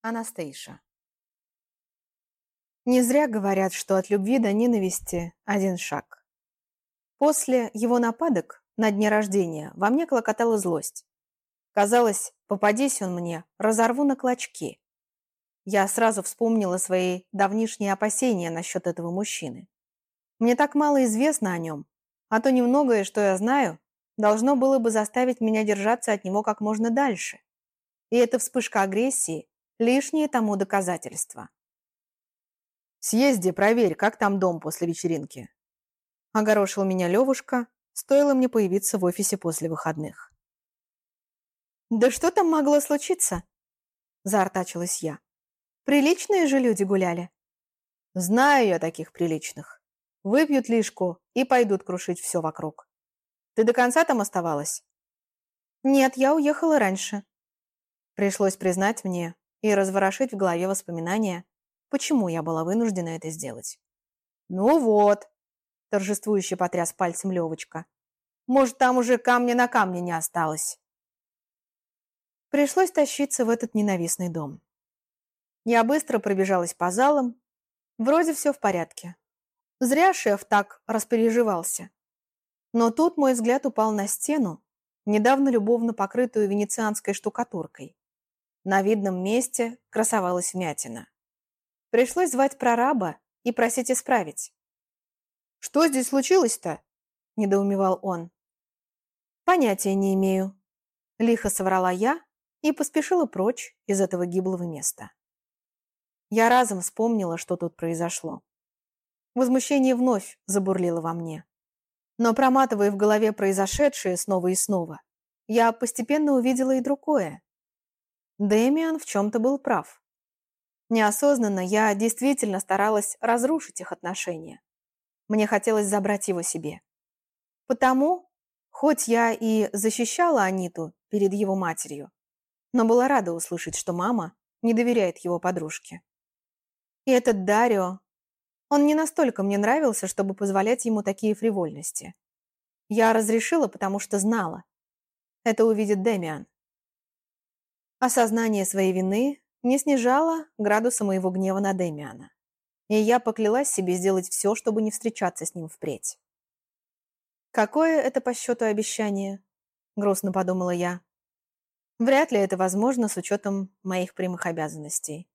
Анастейша. Не зря говорят, что от любви до ненависти один шаг. После его нападок на дне рождения во мне клокотала злость. Казалось, попадись он мне, разорву на клочки. Я сразу вспомнила свои давнишние опасения насчет этого мужчины. Мне так мало известно о нем, а то немногое, что я знаю, должно было бы заставить меня держаться от него как можно дальше. И эта вспышка агрессии – лишнее тому доказательство. «Съезди, проверь, как там дом после вечеринки». Огорошил меня Левушка, стоило мне появиться в офисе после выходных. «Да что там могло случиться?» – заортачилась я. Приличные же люди гуляли. Знаю я таких приличных. Выпьют лишку и пойдут крушить все вокруг. Ты до конца там оставалась? Нет, я уехала раньше. Пришлось признать мне и разворошить в голове воспоминания, почему я была вынуждена это сделать. Ну вот, торжествующе потряс пальцем Левочка. Может, там уже камня на камне не осталось. Пришлось тащиться в этот ненавистный дом. Я быстро пробежалась по залам. Вроде все в порядке. Зря шеф так распереживался. Но тут мой взгляд упал на стену, недавно любовно покрытую венецианской штукатуркой. На видном месте красовалась вмятина. Пришлось звать прораба и просить исправить. «Что здесь случилось-то?» – недоумевал он. «Понятия не имею», – лихо соврала я и поспешила прочь из этого гиблого места. Я разом вспомнила, что тут произошло. Возмущение вновь забурлило во мне. Но проматывая в голове произошедшее снова и снова, я постепенно увидела и другое. Дэмиан в чем-то был прав. Неосознанно я действительно старалась разрушить их отношения. Мне хотелось забрать его себе. Потому, хоть я и защищала Аниту перед его матерью, но была рада услышать, что мама не доверяет его подружке. И этот Дарио, он не настолько мне нравился, чтобы позволять ему такие фривольности. Я разрешила, потому что знала. Это увидит Демиан. Осознание своей вины не снижало градуса моего гнева на Демиана. И я поклялась себе сделать все, чтобы не встречаться с ним впредь. «Какое это по счету обещание?» – грустно подумала я. «Вряд ли это возможно с учетом моих прямых обязанностей.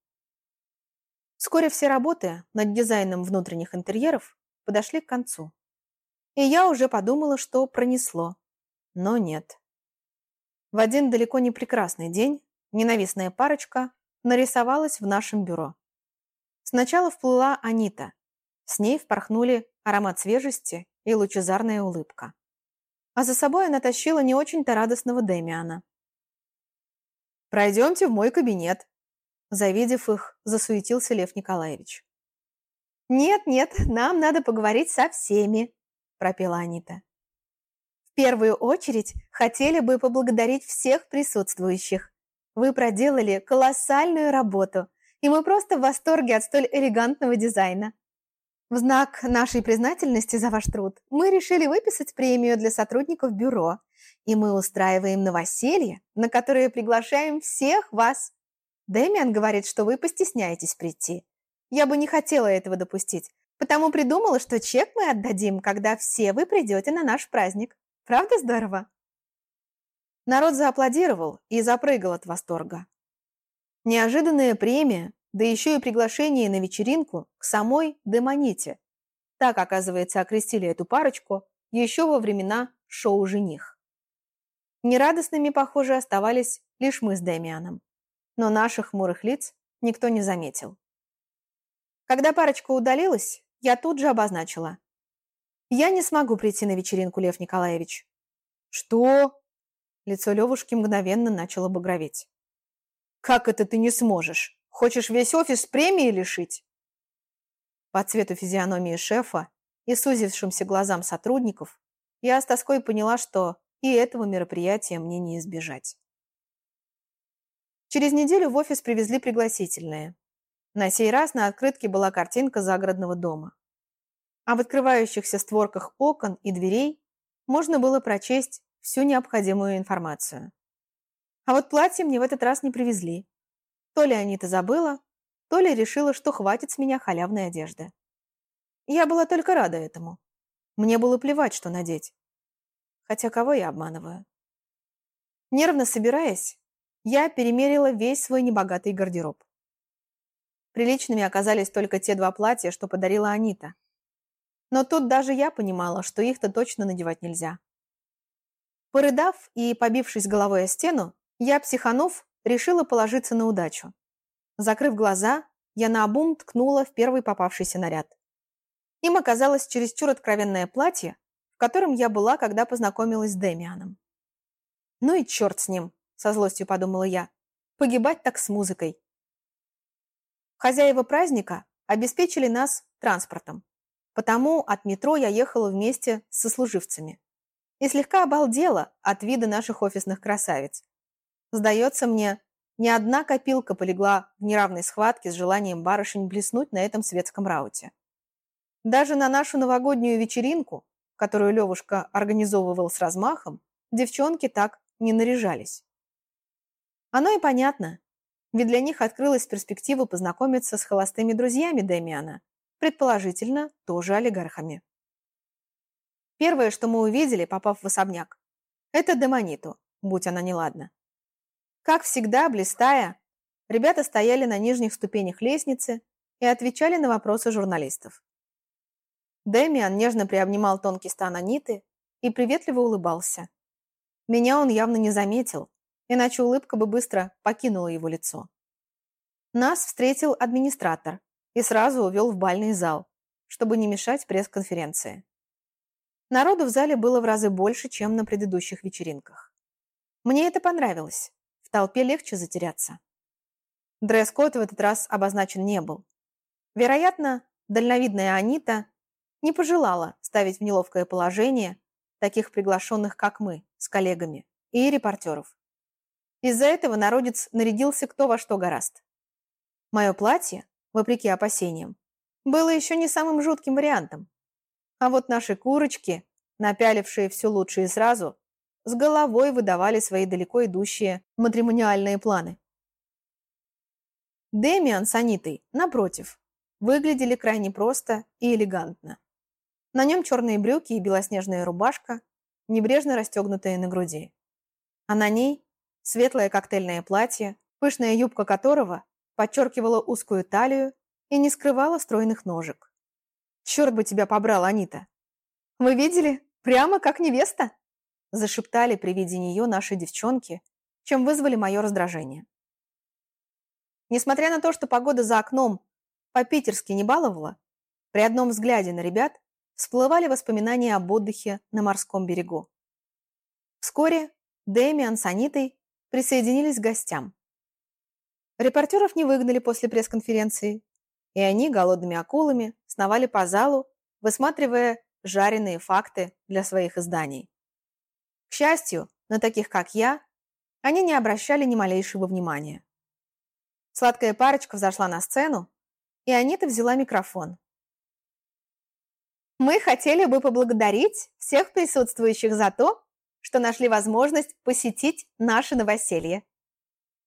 Вскоре все работы над дизайном внутренних интерьеров подошли к концу. И я уже подумала, что пронесло. Но нет. В один далеко не прекрасный день ненавистная парочка нарисовалась в нашем бюро. Сначала вплыла Анита. С ней впорхнули аромат свежести и лучезарная улыбка. А за собой она тащила не очень-то радостного Демиана. «Пройдемте в мой кабинет», Завидев их, засуетился Лев Николаевич. «Нет-нет, нам надо поговорить со всеми», – пропела Анита. «В первую очередь хотели бы поблагодарить всех присутствующих. Вы проделали колоссальную работу, и мы просто в восторге от столь элегантного дизайна. В знак нашей признательности за ваш труд мы решили выписать премию для сотрудников бюро, и мы устраиваем новоселье, на которое приглашаем всех вас. Дэмиан говорит, что вы постесняетесь прийти. Я бы не хотела этого допустить, потому придумала, что чек мы отдадим, когда все вы придете на наш праздник. Правда здорово?» Народ зааплодировал и запрыгал от восторга. Неожиданная премия, да еще и приглашение на вечеринку к самой Демоните. Так, оказывается, окрестили эту парочку еще во времена шоу «Жених». Нерадостными, похоже, оставались лишь мы с Дэмианом но наших хмурых лиц никто не заметил. Когда парочка удалилась, я тут же обозначила. «Я не смогу прийти на вечеринку, Лев Николаевич». «Что?» Лицо Левушки мгновенно начало багроветь. «Как это ты не сможешь? Хочешь весь офис премии лишить?» По цвету физиономии шефа и сузившимся глазам сотрудников я с тоской поняла, что и этого мероприятия мне не избежать. Через неделю в офис привезли пригласительные. На сей раз на открытке была картинка загородного дома. А в открывающихся створках окон и дверей можно было прочесть всю необходимую информацию. А вот платье мне в этот раз не привезли. То ли Анита забыла, то ли решила, что хватит с меня халявной одежды. Я была только рада этому. Мне было плевать, что надеть. Хотя кого я обманываю? Нервно собираясь, я перемерила весь свой небогатый гардероб. Приличными оказались только те два платья, что подарила Анита. Но тут даже я понимала, что их-то точно надевать нельзя. Порыдав и побившись головой о стену, я, психанув, решила положиться на удачу. Закрыв глаза, я наобум ткнула в первый попавшийся наряд. Им оказалось чересчур откровенное платье, в котором я была, когда познакомилась с Демианом. «Ну и черт с ним», — со злостью подумала я. «Погибать так с музыкой». Хозяева праздника обеспечили нас транспортом. Потому от метро я ехала вместе с сослуживцами. И слегка обалдела от вида наших офисных красавиц. Сдается мне, ни одна копилка полегла в неравной схватке с желанием барышень блеснуть на этом светском рауте. Даже на нашу новогоднюю вечеринку, которую Левушка организовывал с размахом, девчонки так не наряжались. Оно и понятно, ведь для них открылась перспектива познакомиться с холостыми друзьями Демиана, предположительно, тоже олигархами. Первое, что мы увидели, попав в особняк, это Демониту, будь она неладна. Как всегда, блистая, ребята стояли на нижних ступенях лестницы и отвечали на вопросы журналистов. Демиан нежно приобнимал тонкий стан Аниты и приветливо улыбался. Меня он явно не заметил, иначе улыбка бы быстро покинула его лицо. Нас встретил администратор и сразу увел в бальный зал, чтобы не мешать пресс-конференции. Народу в зале было в разы больше, чем на предыдущих вечеринках. Мне это понравилось. В толпе легче затеряться. Дресс-код в этот раз обозначен не был. Вероятно, дальновидная Анита не пожелала ставить в неловкое положение таких приглашенных, как мы, с коллегами, и репортеров. Из-за этого народец нарядился кто во что гораст. Мое платье, вопреки опасениям, было еще не самым жутким вариантом. А вот наши курочки, напялившие все лучшее сразу, с головой выдавали свои далеко идущие матримониальные планы. Демиан с Анитой, напротив, выглядели крайне просто и элегантно. На нем черные брюки и белоснежная рубашка, небрежно расстегнутая на груди. А на ней светлое коктейльное платье, пышная юбка которого подчеркивала узкую талию и не скрывала стройных ножек. «Черт бы тебя побрал, Анита!» «Вы видели? Прямо как невеста!» Зашептали при виде нее наши девчонки, чем вызвали мое раздражение. Несмотря на то, что погода за окном по-питерски не баловала, при одном взгляде на ребят всплывали воспоминания об отдыхе на морском берегу. Вскоре Дэмиан с Анитой присоединились к гостям. Репортеров не выгнали после пресс-конференции, и они голодными акулами сновали по залу, высматривая жареные факты для своих изданий. К счастью, на таких, как я, они не обращали ни малейшего внимания. Сладкая парочка взошла на сцену, и Анита взяла микрофон. Мы хотели бы поблагодарить всех присутствующих за то, что нашли возможность посетить наше новоселье.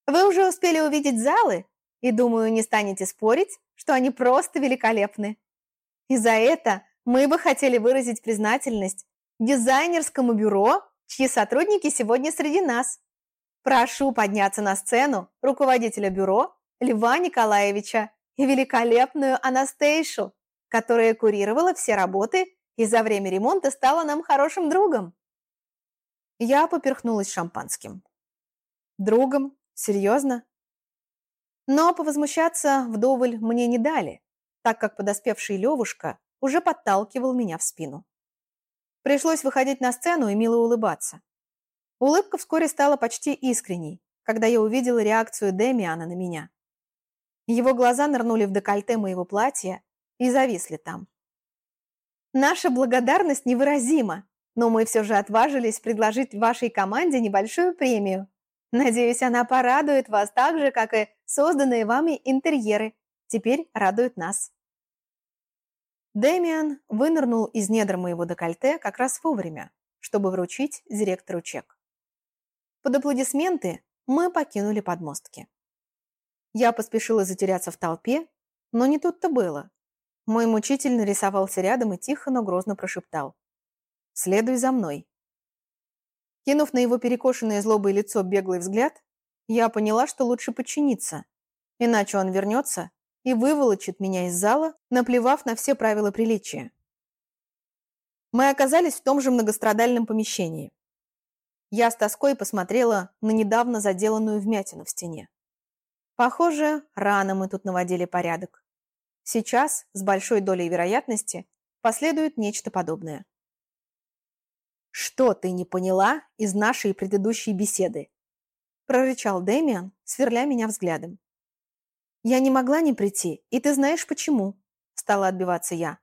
Вы уже успели увидеть залы и, думаю, не станете спорить, что они просто великолепны. И за это мы бы хотели выразить признательность дизайнерскому бюро, чьи сотрудники сегодня среди нас. Прошу подняться на сцену руководителя бюро Льва Николаевича и великолепную Анастейшу, которая курировала все работы и за время ремонта стала нам хорошим другом. Я поперхнулась шампанским. Другом? Серьезно? Но повозмущаться вдоволь мне не дали, так как подоспевший Левушка уже подталкивал меня в спину. Пришлось выходить на сцену и мило улыбаться. Улыбка вскоре стала почти искренней, когда я увидела реакцию Демиана на меня. Его глаза нырнули в декольте моего платья и зависли там. Наша благодарность невыразима, но мы все же отважились предложить вашей команде небольшую премию. Надеюсь, она порадует вас так же, как и созданные вами интерьеры. Теперь радуют нас. Дэмиан вынырнул из недр моего декольте как раз вовремя, чтобы вручить директору чек. Под аплодисменты мы покинули подмостки. Я поспешила затеряться в толпе, но не тут-то было. Мой мучитель нарисовался рядом и тихо, но грозно прошептал. «Следуй за мной». Кинув на его перекошенное злобое лицо беглый взгляд, я поняла, что лучше подчиниться, иначе он вернется и выволочит меня из зала, наплевав на все правила приличия. Мы оказались в том же многострадальном помещении. Я с тоской посмотрела на недавно заделанную вмятину в стене. Похоже, рано мы тут наводили порядок. Сейчас, с большой долей вероятности, последует нечто подобное. «Что ты не поняла из нашей предыдущей беседы?» прорычал Дэмиан, сверля меня взглядом. «Я не могла не прийти, и ты знаешь почему», стала отбиваться я.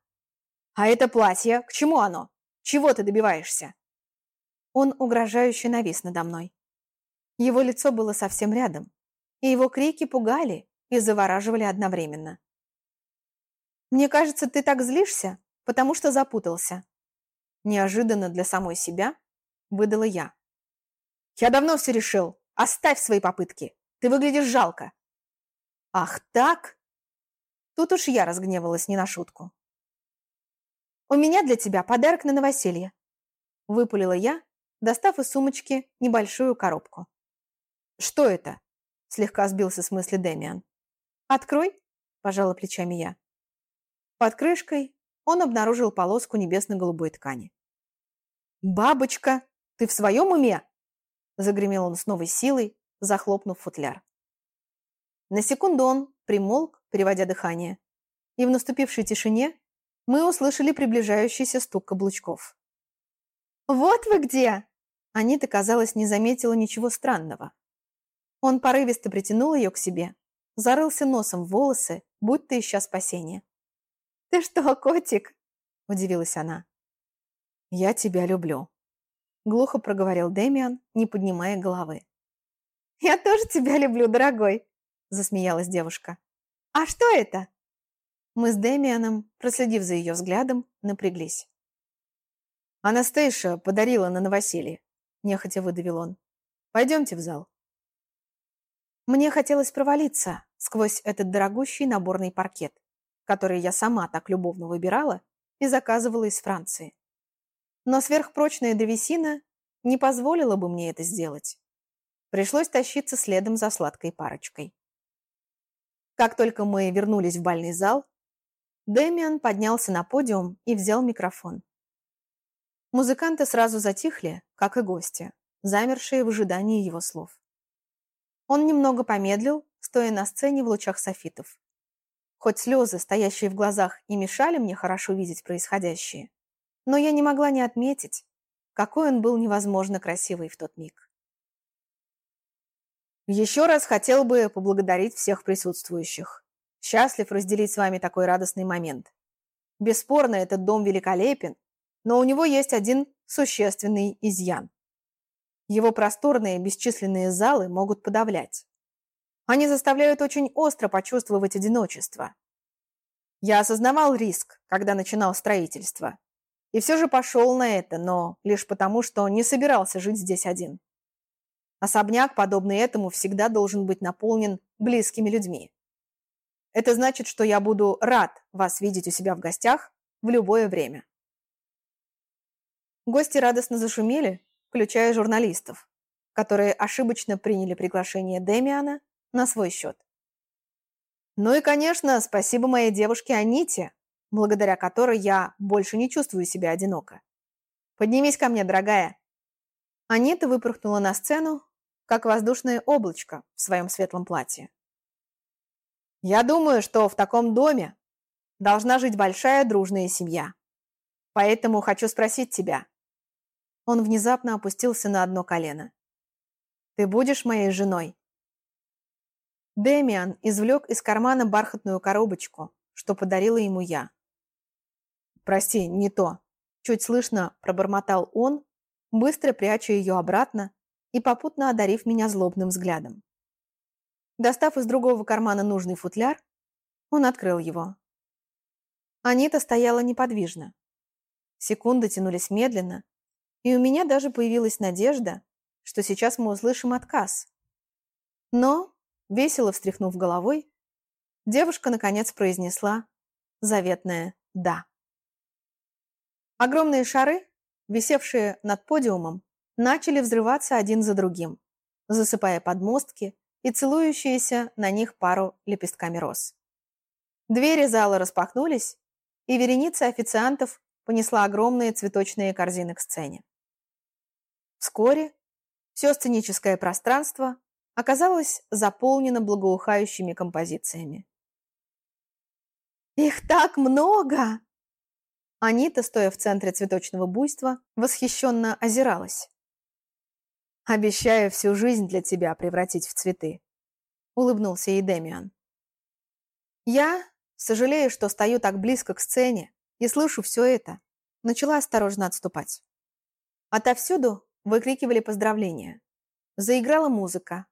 «А это платье, к чему оно? Чего ты добиваешься?» Он угрожающе навис надо мной. Его лицо было совсем рядом, и его крики пугали и завораживали одновременно. «Мне кажется, ты так злишься, потому что запутался». Неожиданно для самой себя выдала я. «Я давно все решил. Оставь свои попытки. Ты выглядишь жалко». «Ах так?» Тут уж я разгневалась не на шутку. «У меня для тебя подарок на новоселье», — выпалила я, достав из сумочки небольшую коробку. «Что это?» — слегка сбился с мысли Дэмиан. «Открой», — пожала плечами я. Под крышкой он обнаружил полоску небесно-голубой ткани. «Бабочка, ты в своем уме?» Загремел он с новой силой, захлопнув футляр. На секунду он примолк, переводя дыхание, и в наступившей тишине мы услышали приближающийся стук каблучков. «Вот вы где!» Анита, казалось, не заметила ничего странного. Он порывисто притянул ее к себе, зарылся носом в волосы, будто ища спасения. «Ты что, котик?» – удивилась она. «Я тебя люблю», – глухо проговорил Дэмиан, не поднимая головы. «Я тоже тебя люблю, дорогой», – засмеялась девушка. «А что это?» Мы с Дэмианом, проследив за ее взглядом, напряглись. «Анастейша подарила на новоселье», – нехотя выдавил он. «Пойдемте в зал». Мне хотелось провалиться сквозь этот дорогущий наборный паркет который я сама так любовно выбирала и заказывала из Франции. Но сверхпрочная древесина не позволила бы мне это сделать. Пришлось тащиться следом за сладкой парочкой. Как только мы вернулись в бальный зал, Дэмиан поднялся на подиум и взял микрофон. Музыканты сразу затихли, как и гости, замершие в ожидании его слов. Он немного помедлил, стоя на сцене в лучах софитов. Хоть слезы, стоящие в глазах, и мешали мне хорошо видеть происходящее, но я не могла не отметить, какой он был невозможно красивый в тот миг. Еще раз хотел бы поблагодарить всех присутствующих. Счастлив разделить с вами такой радостный момент. Бесспорно, этот дом великолепен, но у него есть один существенный изъян. Его просторные бесчисленные залы могут подавлять. Они заставляют очень остро почувствовать одиночество. Я осознавал риск, когда начинал строительство. И все же пошел на это, но лишь потому, что не собирался жить здесь один. Особняк, подобный этому, всегда должен быть наполнен близкими людьми. Это значит, что я буду рад вас видеть у себя в гостях в любое время. Гости радостно зашумели, включая журналистов, которые ошибочно приняли приглашение Демиана на свой счет. Ну и, конечно, спасибо моей девушке Аните, благодаря которой я больше не чувствую себя одиноко. Поднимись ко мне, дорогая. Анита выпорхнула на сцену, как воздушное облачко в своем светлом платье. Я думаю, что в таком доме должна жить большая дружная семья. Поэтому хочу спросить тебя. Он внезапно опустился на одно колено. Ты будешь моей женой? Дэмиан извлек из кармана бархатную коробочку, что подарила ему я. «Прости, не то», – чуть слышно пробормотал он, быстро пряча ее обратно и попутно одарив меня злобным взглядом. Достав из другого кармана нужный футляр, он открыл его. Анита стояла неподвижно. Секунды тянулись медленно, и у меня даже появилась надежда, что сейчас мы услышим отказ. Но Весело встряхнув головой, девушка наконец произнесла заветное «да». Огромные шары, висевшие над подиумом, начали взрываться один за другим, засыпая подмостки и целующиеся на них пару лепестками роз. Двери зала распахнулись, и вереница официантов понесла огромные цветочные корзины к сцене. Вскоре все сценическое пространство оказалось заполнено благоухающими композициями. «Их так много!» Анита, стоя в центре цветочного буйства, восхищенно озиралась. «Обещаю всю жизнь для тебя превратить в цветы», — улыбнулся ей Демиан. Я, сожалея, что стою так близко к сцене и слышу все это, начала осторожно отступать. Отовсюду выкрикивали поздравления. Заиграла музыка.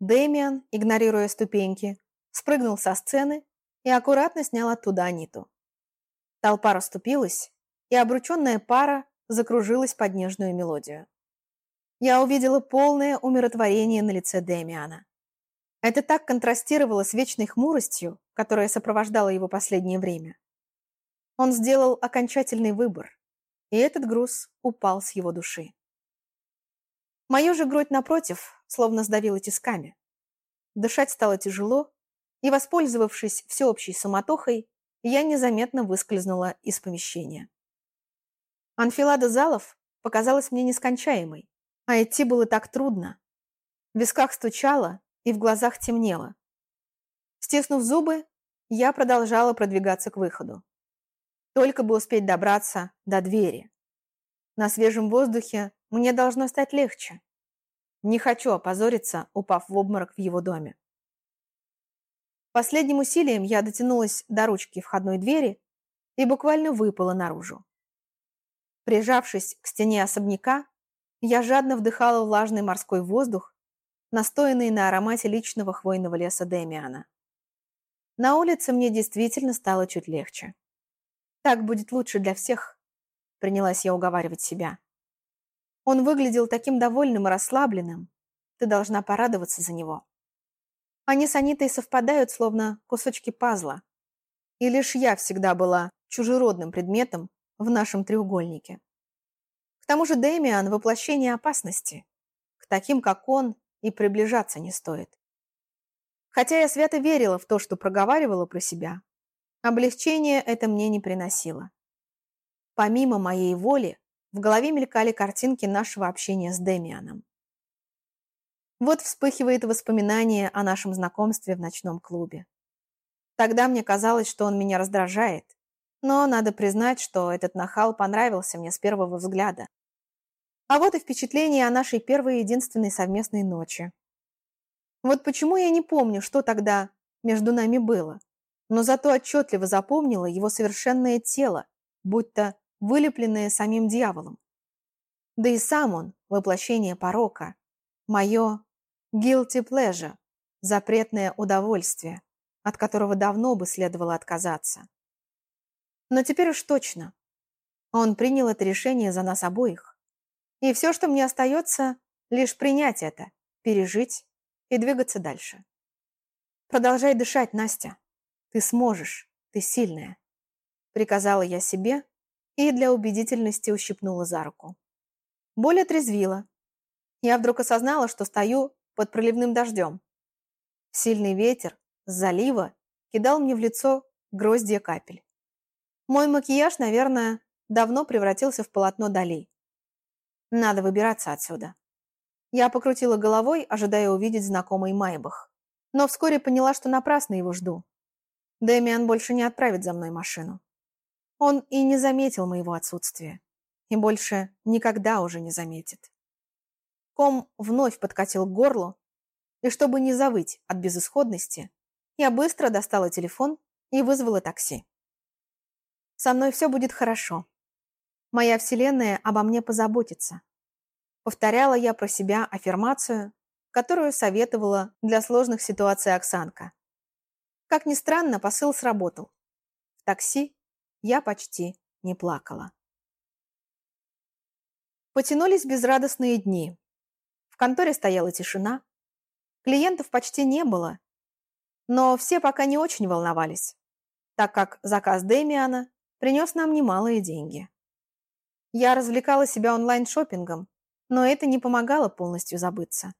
Дэмиан, игнорируя ступеньки, спрыгнул со сцены и аккуратно снял оттуда Аниту. Толпа расступилась, и обрученная пара закружилась под нежную мелодию. Я увидела полное умиротворение на лице Дэмиана. Это так контрастировало с вечной хмуростью, которая сопровождала его последнее время. Он сделал окончательный выбор, и этот груз упал с его души. Мою же грудь, напротив, словно сдавила тисками. Дышать стало тяжело, и, воспользовавшись всеобщей суматохой, я незаметно выскользнула из помещения. Анфилада залов показалась мне нескончаемой, а идти было так трудно. В висках стучало и в глазах темнело. Стиснув зубы, я продолжала продвигаться к выходу. Только бы успеть добраться до двери. На свежем воздухе мне должно стать легче. Не хочу опозориться, упав в обморок в его доме. Последним усилием я дотянулась до ручки входной двери и буквально выпала наружу. Прижавшись к стене особняка, я жадно вдыхала влажный морской воздух, настоянный на аромате личного хвойного леса Демиана. На улице мне действительно стало чуть легче. Так будет лучше для всех, принялась я уговаривать себя. Он выглядел таким довольным и расслабленным. Ты должна порадоваться за него. Они с Анитой совпадают, словно кусочки пазла. И лишь я всегда была чужеродным предметом в нашем треугольнике. К тому же Дэмиан – воплощение опасности. К таким, как он, и приближаться не стоит. Хотя я свято верила в то, что проговаривала про себя, облегчение это мне не приносило. Помимо моей воли, в голове мелькали картинки нашего общения с Демианом. Вот вспыхивает воспоминание о нашем знакомстве в ночном клубе. Тогда мне казалось, что он меня раздражает, но надо признать, что этот нахал понравился мне с первого взгляда. А вот и впечатление о нашей первой и единственной совместной ночи. Вот почему я не помню, что тогда между нами было, но зато отчетливо запомнила его совершенное тело, будто вылепленное самим дьяволом. Да и сам он, воплощение порока, мое guilty pleasure, запретное удовольствие, от которого давно бы следовало отказаться. Но теперь уж точно. Он принял это решение за нас обоих. И все, что мне остается, лишь принять это, пережить и двигаться дальше. Продолжай дышать, Настя. Ты сможешь, ты сильная. Приказала я себе и для убедительности ущипнула за руку. Боль отрезвила. Я вдруг осознала, что стою под проливным дождем. Сильный ветер с залива кидал мне в лицо гроздья капель. Мой макияж, наверное, давно превратился в полотно долей. Надо выбираться отсюда. Я покрутила головой, ожидая увидеть знакомый Майбах. Но вскоре поняла, что напрасно его жду. Дэмиан больше не отправит за мной машину. Он и не заметил моего отсутствия. И больше никогда уже не заметит. Ком вновь подкатил к горлу, и чтобы не завыть от безысходности, я быстро достала телефон и вызвала такси. Со мной все будет хорошо. Моя вселенная обо мне позаботится. Повторяла я про себя аффирмацию, которую советовала для сложных ситуаций Оксанка. Как ни странно, посыл сработал. В такси я почти не плакала. Потянулись безрадостные дни. В конторе стояла тишина. Клиентов почти не было, но все пока не очень волновались, так как заказ Демиана принес нам немалые деньги. Я развлекала себя онлайн-шоппингом, но это не помогало полностью забыться.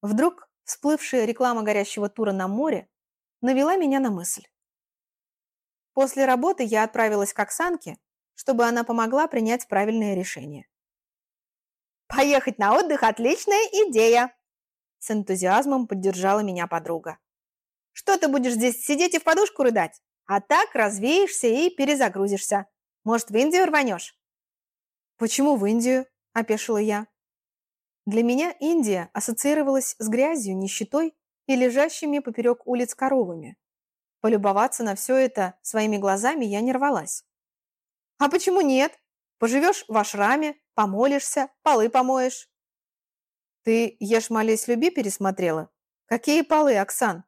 Вдруг всплывшая реклама горящего тура на море навела меня на мысль. После работы я отправилась к Оксанке, чтобы она помогла принять правильное решение. «Поехать на отдых – отличная идея!» С энтузиазмом поддержала меня подруга. «Что ты будешь здесь сидеть и в подушку рыдать? А так развеешься и перезагрузишься. Может, в Индию рванешь?» «Почему в Индию?» – опешила я. Для меня Индия ассоциировалась с грязью, нищетой и лежащими поперек улиц коровами. Полюбоваться на все это своими глазами я не рвалась. «А почему нет? Поживешь в ашраме, помолишься, полы помоешь». «Ты «Ешь, молись, люби» пересмотрела? Какие полы, Оксан?»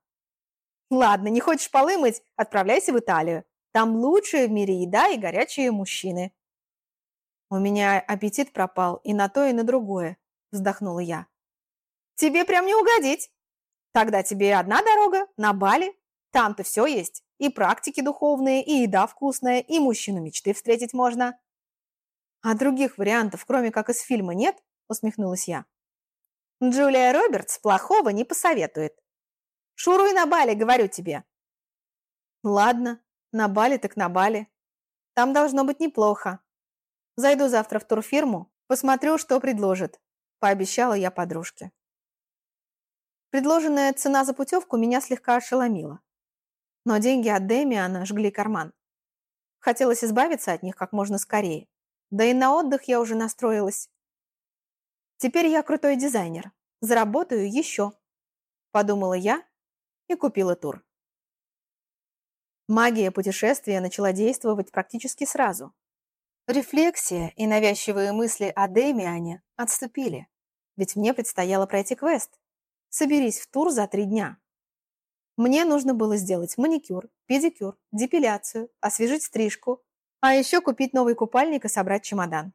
«Ладно, не хочешь полы мыть? Отправляйся в Италию. Там лучшая в мире еда и горячие мужчины». «У меня аппетит пропал и на то, и на другое», – вздохнула я. «Тебе прям не угодить. Тогда тебе одна дорога, на Бали. Там-то все есть. И практики духовные, и еда вкусная, и мужчину мечты встретить можно». «А других вариантов, кроме как из фильма, нет?» – усмехнулась я. «Джулия Робертс плохого не посоветует. Шуруй на Бали, говорю тебе». «Ладно, на Бали так на Бали. Там должно быть неплохо. Зайду завтра в турфирму, посмотрю, что предложат», – пообещала я подружке. Предложенная цена за путевку меня слегка ошеломила. Но деньги от Демиана жгли карман. Хотелось избавиться от них как можно скорее. Да и на отдых я уже настроилась. Теперь я крутой дизайнер. Заработаю еще. Подумала я и купила тур. Магия путешествия начала действовать практически сразу. Рефлексия и навязчивые мысли о Демиане отступили, ведь мне предстояло пройти квест. Соберись в тур за три дня. Мне нужно было сделать маникюр, педикюр, депиляцию, освежить стрижку, а еще купить новый купальник и собрать чемодан.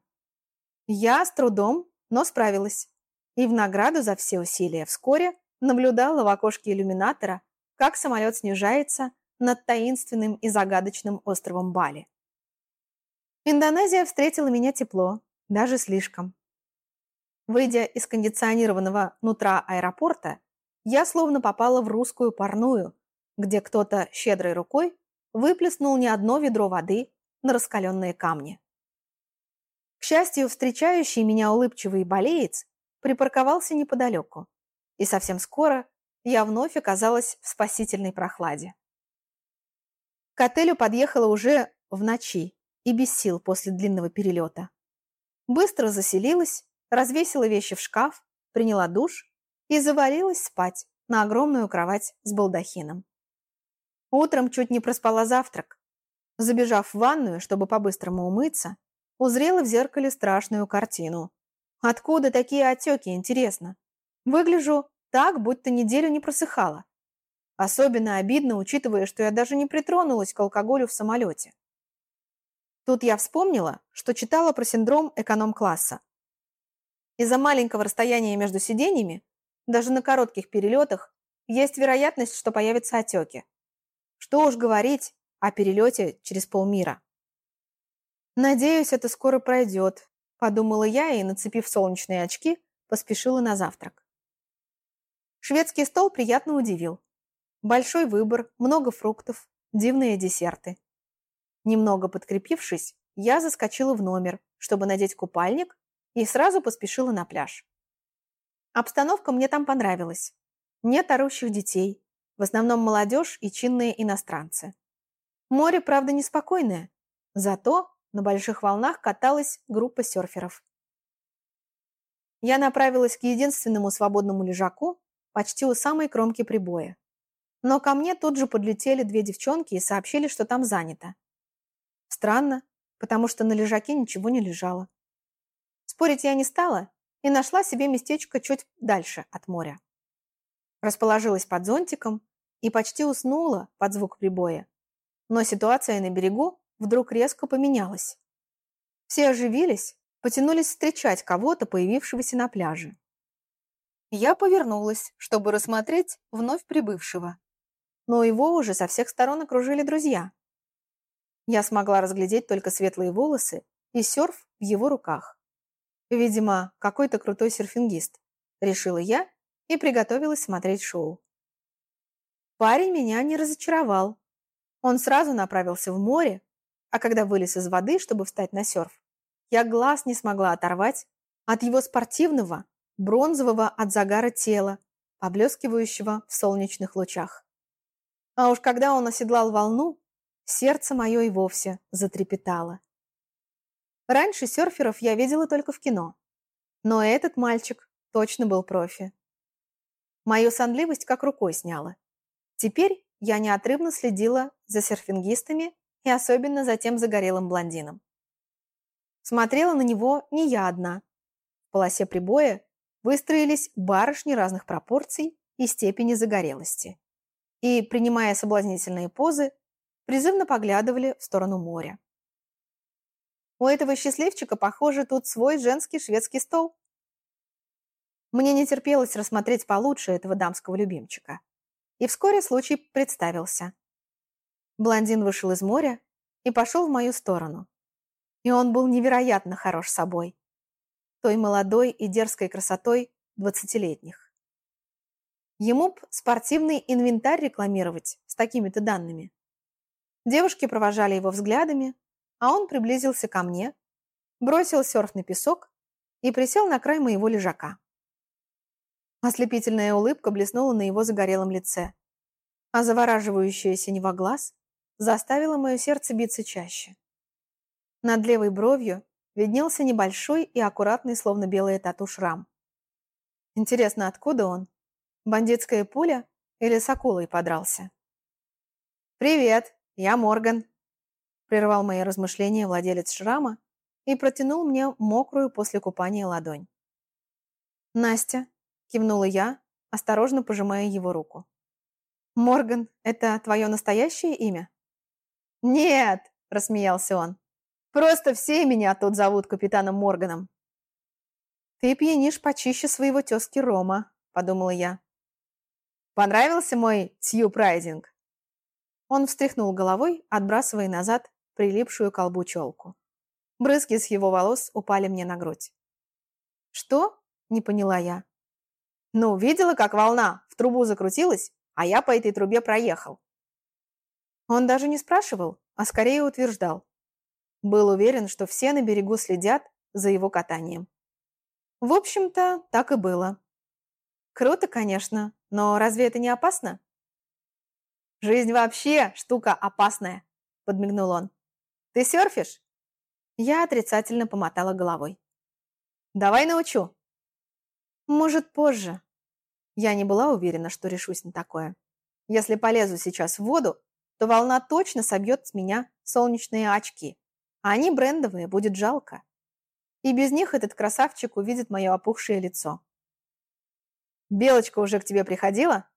Я с трудом, но справилась. И в награду за все усилия вскоре наблюдала в окошке иллюминатора, как самолет снижается над таинственным и загадочным островом Бали. Индонезия встретила меня тепло, даже слишком. Выйдя из кондиционированного нутра аэропорта, я словно попала в русскую парную, где кто-то щедрой рукой выплеснул не одно ведро воды на раскаленные камни. К счастью, встречающий меня улыбчивый болеец припарковался неподалеку, и совсем скоро я вновь оказалась в спасительной прохладе. К отелю подъехала уже в ночи, и без сил после длинного перелета. Быстро заселилась, развесила вещи в шкаф, приняла душ и завалилась спать на огромную кровать с балдахином. Утром чуть не проспала завтрак. Забежав в ванную, чтобы по-быстрому умыться, узрела в зеркале страшную картину. Откуда такие отеки, интересно? Выгляжу так, будто неделю не просыхала. Особенно обидно, учитывая, что я даже не притронулась к алкоголю в самолете. Тут я вспомнила, что читала про синдром эконом-класса. Из-за маленького расстояния между сиденьями, даже на коротких перелетах, есть вероятность, что появятся отеки. Что уж говорить о перелете через полмира. «Надеюсь, это скоро пройдет», – подумала я и, нацепив солнечные очки, поспешила на завтрак. Шведский стол приятно удивил. Большой выбор, много фруктов, дивные десерты. Немного подкрепившись, я заскочила в номер, чтобы надеть купальник, и сразу поспешила на пляж. Обстановка мне там понравилась. Нет орущих детей, в основном молодежь и чинные иностранцы. Море, правда, неспокойное, зато на больших волнах каталась группа серферов. Я направилась к единственному свободному лежаку почти у самой кромки прибоя. Но ко мне тут же подлетели две девчонки и сообщили, что там занято. Странно, потому что на лежаке ничего не лежало. Спорить я не стала и нашла себе местечко чуть дальше от моря. Расположилась под зонтиком и почти уснула под звук прибоя. Но ситуация на берегу вдруг резко поменялась. Все оживились, потянулись встречать кого-то, появившегося на пляже. Я повернулась, чтобы рассмотреть вновь прибывшего. Но его уже со всех сторон окружили друзья. Я смогла разглядеть только светлые волосы и серф в его руках. Видимо, какой-то крутой серфингист, решила я и приготовилась смотреть шоу. Парень меня не разочаровал. Он сразу направился в море, а когда вылез из воды, чтобы встать на серф, я глаз не смогла оторвать от его спортивного, бронзового от загара тела, поблескивающего в солнечных лучах. А уж когда он оседлал волну, сердце мое и вовсе затрепетало. Раньше серферов я видела только в кино. Но этот мальчик точно был профи. Мою сонливость как рукой сняла. Теперь я неотрывно следила за серфингистами и особенно за тем загорелым блондином. Смотрела на него не я одна. В полосе прибоя выстроились барышни разных пропорций и степени загорелости. И, принимая соблазнительные позы, призывно поглядывали в сторону моря. У этого счастливчика, похоже, тут свой женский шведский стол. Мне не терпелось рассмотреть получше этого дамского любимчика. И вскоре случай представился. Блондин вышел из моря и пошел в мою сторону. И он был невероятно хорош собой. Той молодой и дерзкой красотой двадцатилетних. Ему б спортивный инвентарь рекламировать с такими-то данными. Девушки провожали его взглядами, а он приблизился ко мне, бросил серф на песок и присел на край моего лежака. Ослепительная улыбка блеснула на его загорелом лице, а завораживающая синева глаз заставила мое сердце биться чаще. Над левой бровью виднелся небольшой и аккуратный, словно белая тату-шрам. Интересно, откуда он? Бандитская пуля или с акулой подрался? «Привет, я Морган», прервал мои размышления владелец шрама и протянул мне мокрую после купания ладонь. «Настя», — кивнула я, осторожно пожимая его руку. «Морган, это твое настоящее имя?» «Нет», — рассмеялся он, — «просто все меня тут зовут капитаном Морганом». «Ты пьянишь почище своего тезки Рома», — подумала я. «Понравился мой тьюб-райдинг?» Он встряхнул головой, отбрасывая назад прилипшую колбу челку. Брызги с его волос упали мне на грудь. «Что?» – не поняла я. «Ну, видела, как волна в трубу закрутилась, а я по этой трубе проехал». Он даже не спрашивал, а скорее утверждал. Был уверен, что все на берегу следят за его катанием. В общем-то, так и было. Круто, конечно, но разве это не опасно? «Жизнь вообще штука опасная», – подмигнул он. Ты серфишь?» Я отрицательно помотала головой. «Давай научу». «Может, позже». Я не была уверена, что решусь на такое. Если полезу сейчас в воду, то волна точно собьет с меня солнечные очки. А они брендовые, будет жалко. И без них этот красавчик увидит мое опухшее лицо. «Белочка уже к тебе приходила?»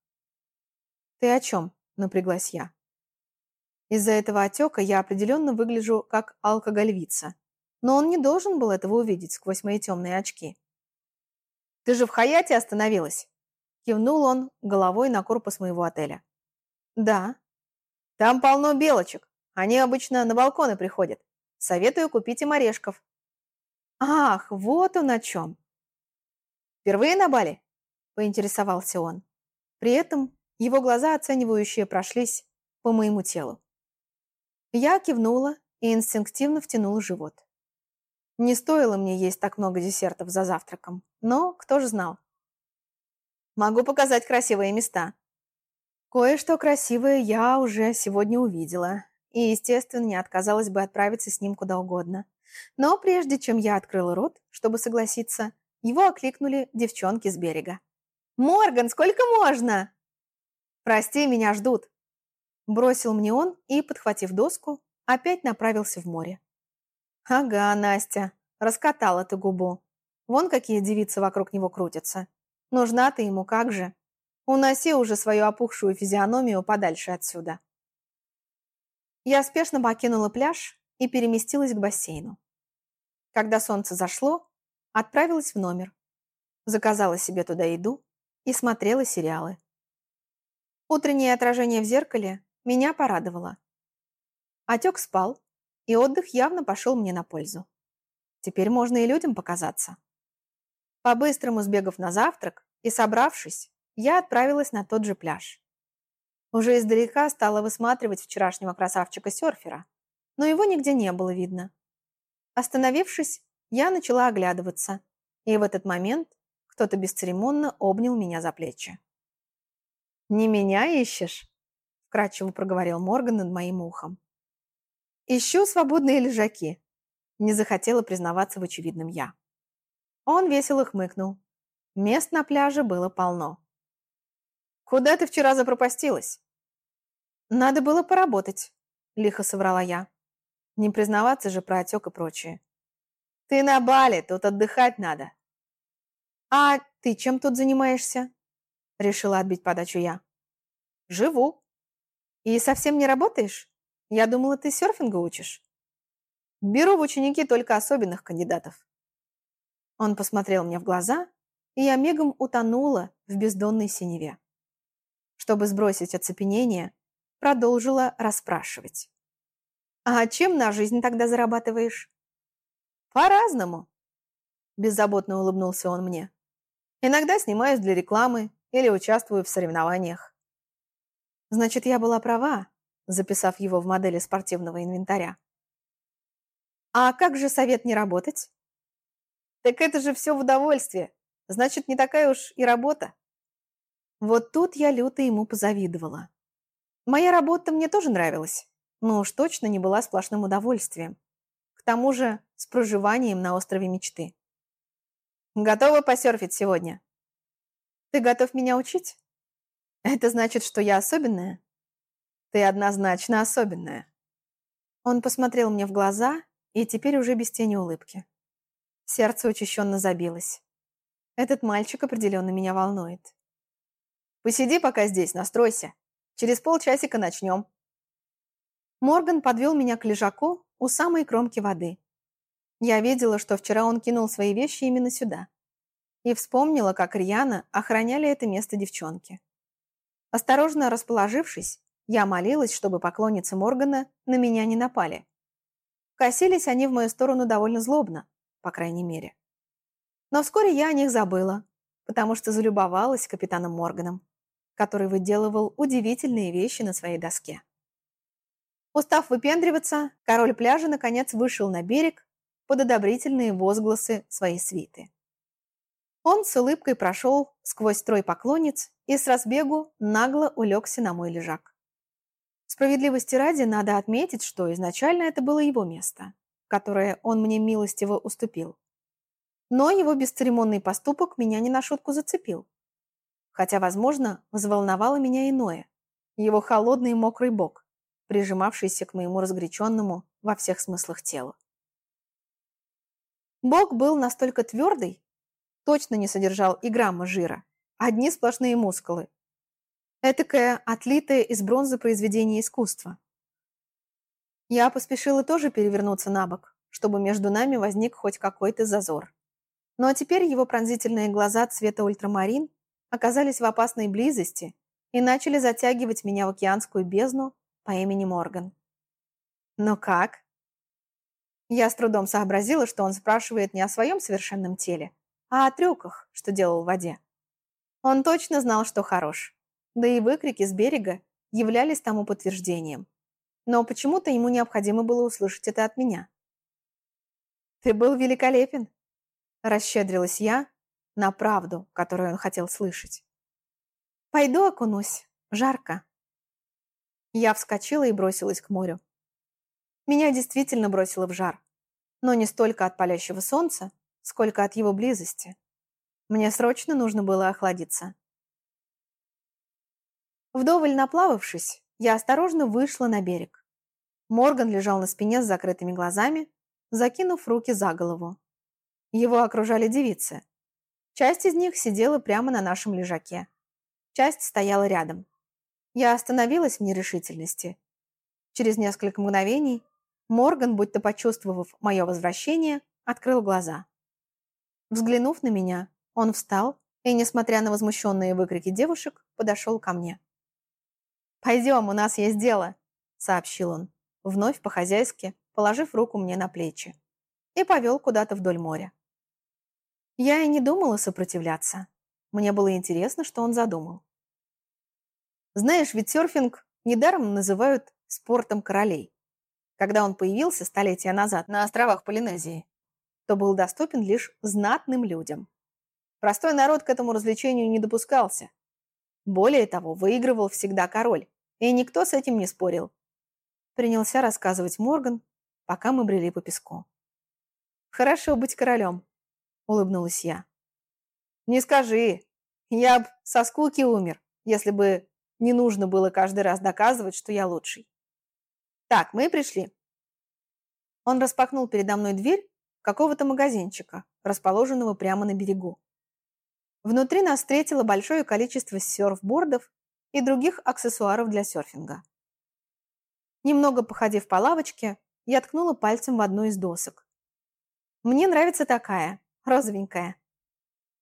«Ты о чем?» – напряглась я. Из-за этого отека я определенно выгляжу как алкогольвица. Но он не должен был этого увидеть сквозь мои темные очки. «Ты же в Хаяте остановилась?» Кивнул он головой на корпус моего отеля. «Да». «Там полно белочек. Они обычно на балконы приходят. Советую купить им орешков». «Ах, вот он о чем!» «Впервые на Бали?» – поинтересовался он. При этом его глаза оценивающие прошлись по моему телу. Я кивнула и инстинктивно втянула живот. Не стоило мне есть так много десертов за завтраком, но кто же знал. Могу показать красивые места. Кое-что красивое я уже сегодня увидела, и, естественно, не отказалась бы отправиться с ним куда угодно. Но прежде чем я открыла рот, чтобы согласиться, его окликнули девчонки с берега. «Морган, сколько можно?» «Прости, меня ждут», Бросил мне он и, подхватив доску, опять направился в море. «Ага, Настя, раскатала ты губу. Вон какие девицы вокруг него крутятся. Нужна ты ему как же. Уноси уже свою опухшую физиономию подальше отсюда». Я спешно покинула пляж и переместилась к бассейну. Когда солнце зашло, отправилась в номер. Заказала себе туда еду, и смотрела сериалы. Утреннее отражение в зеркале меня порадовало. Отек спал, и отдых явно пошел мне на пользу. Теперь можно и людям показаться. По-быстрому сбегав на завтрак и собравшись, я отправилась на тот же пляж. Уже издалека стала высматривать вчерашнего красавчика-серфера, но его нигде не было видно. Остановившись, я начала оглядываться, и в этот момент кто-то бесцеремонно обнял меня за плечи. «Не меня ищешь?» – вкратчиво проговорил Морган над моим ухом. «Ищу свободные лежаки», – не захотела признаваться в очевидном я. Он весело хмыкнул. Мест на пляже было полно. «Куда ты вчера запропастилась?» «Надо было поработать», – лихо соврала я. Не признаваться же про отек и прочее. «Ты на Бали, тут отдыхать надо». «А ты чем тут занимаешься?» – решила отбить подачу я. «Живу». «И совсем не работаешь? Я думала, ты серфингу учишь». «Беру в ученики только особенных кандидатов». Он посмотрел мне в глаза, и я мигом утонула в бездонной синеве. Чтобы сбросить оцепенение, продолжила расспрашивать. «А чем на жизнь тогда зарабатываешь?» «По-разному», – беззаботно улыбнулся он мне. «Иногда снимаюсь для рекламы или участвую в соревнованиях». Значит, я была права, записав его в модели спортивного инвентаря. «А как же совет не работать?» Так это же все в удовольствие. Значит, не такая уж и работа. Вот тут я люто ему позавидовала. Моя работа мне тоже нравилась, но уж точно не была сплошным удовольствием. К тому же с проживанием на острове мечты. Готова посерфить сегодня? Ты готов меня учить? Это значит, что я особенная? Ты однозначно особенная. Он посмотрел мне в глаза и теперь уже без тени улыбки. Сердце учащенно забилось. Этот мальчик определенно меня волнует. «Посиди пока здесь, настройся. Через полчасика начнем». Морган подвел меня к лежаку у самой кромки воды. Я видела, что вчера он кинул свои вещи именно сюда. И вспомнила, как рьяно охраняли это место девчонки. Осторожно расположившись, я молилась, чтобы поклонницы Моргана на меня не напали. Косились они в мою сторону довольно злобно, по крайней мере. Но вскоре я о них забыла, потому что залюбовалась капитаном Морганом, который выделывал удивительные вещи на своей доске. Устав выпендриваться, король пляжа наконец вышел на берег под одобрительные возгласы своей свиты. Он с улыбкой прошел сквозь строй поклонниц и с разбегу нагло улегся на мой лежак. Справедливости ради надо отметить, что изначально это было его место которое он мне милостиво уступил. Но его бесцеремонный поступок меня не на шутку зацепил. Хотя, возможно, взволновало меня иное. Его холодный мокрый бок, прижимавшийся к моему разгоряченному во всех смыслах телу. Бок был настолько твердый, точно не содержал и грамма жира, одни сплошные мускулы. Этакое отлитое из бронзы произведение искусства. Я поспешила тоже перевернуться на бок, чтобы между нами возник хоть какой-то зазор. Но теперь его пронзительные глаза цвета ультрамарин оказались в опасной близости и начали затягивать меня в океанскую бездну по имени Морган. «Ну как?» Я с трудом сообразила, что он спрашивает не о своем совершенном теле, а о трюках, что делал в воде. Он точно знал, что хорош. Да и выкрики с берега являлись тому подтверждением но почему-то ему необходимо было услышать это от меня. «Ты был великолепен!» – расщедрилась я на правду, которую он хотел слышать. «Пойду окунусь. Жарко». Я вскочила и бросилась к морю. Меня действительно бросило в жар, но не столько от палящего солнца, сколько от его близости. Мне срочно нужно было охладиться. Вдоволь наплававшись, я осторожно вышла на берег. Морган лежал на спине с закрытыми глазами, закинув руки за голову. Его окружали девицы. Часть из них сидела прямо на нашем лежаке. Часть стояла рядом. Я остановилась в нерешительности. Через несколько мгновений Морган, будто почувствовав мое возвращение, открыл глаза. Взглянув на меня, он встал и, несмотря на возмущенные выкрики девушек, подошел ко мне. «Пойдем, у нас есть дело», — сообщил он, вновь по-хозяйски, положив руку мне на плечи, и повел куда-то вдоль моря. Я и не думала сопротивляться. Мне было интересно, что он задумал. Знаешь, ведь серфинг недаром называют спортом королей. Когда он появился столетия назад на островах Полинезии, то был доступен лишь знатным людям. Простой народ к этому развлечению не допускался. Более того, выигрывал всегда король, и никто с этим не спорил. Принялся рассказывать Морган, пока мы брели по песку. «Хорошо быть королем», — улыбнулась я. «Не скажи. Я б со скуки умер, если бы не нужно было каждый раз доказывать, что я лучший. Так, мы пришли». Он распахнул передо мной дверь какого-то магазинчика, расположенного прямо на берегу. Внутри нас встретило большое количество серфбордов и других аксессуаров для серфинга. Немного походив по лавочке, я ткнула пальцем в одну из досок. «Мне нравится такая, розовенькая».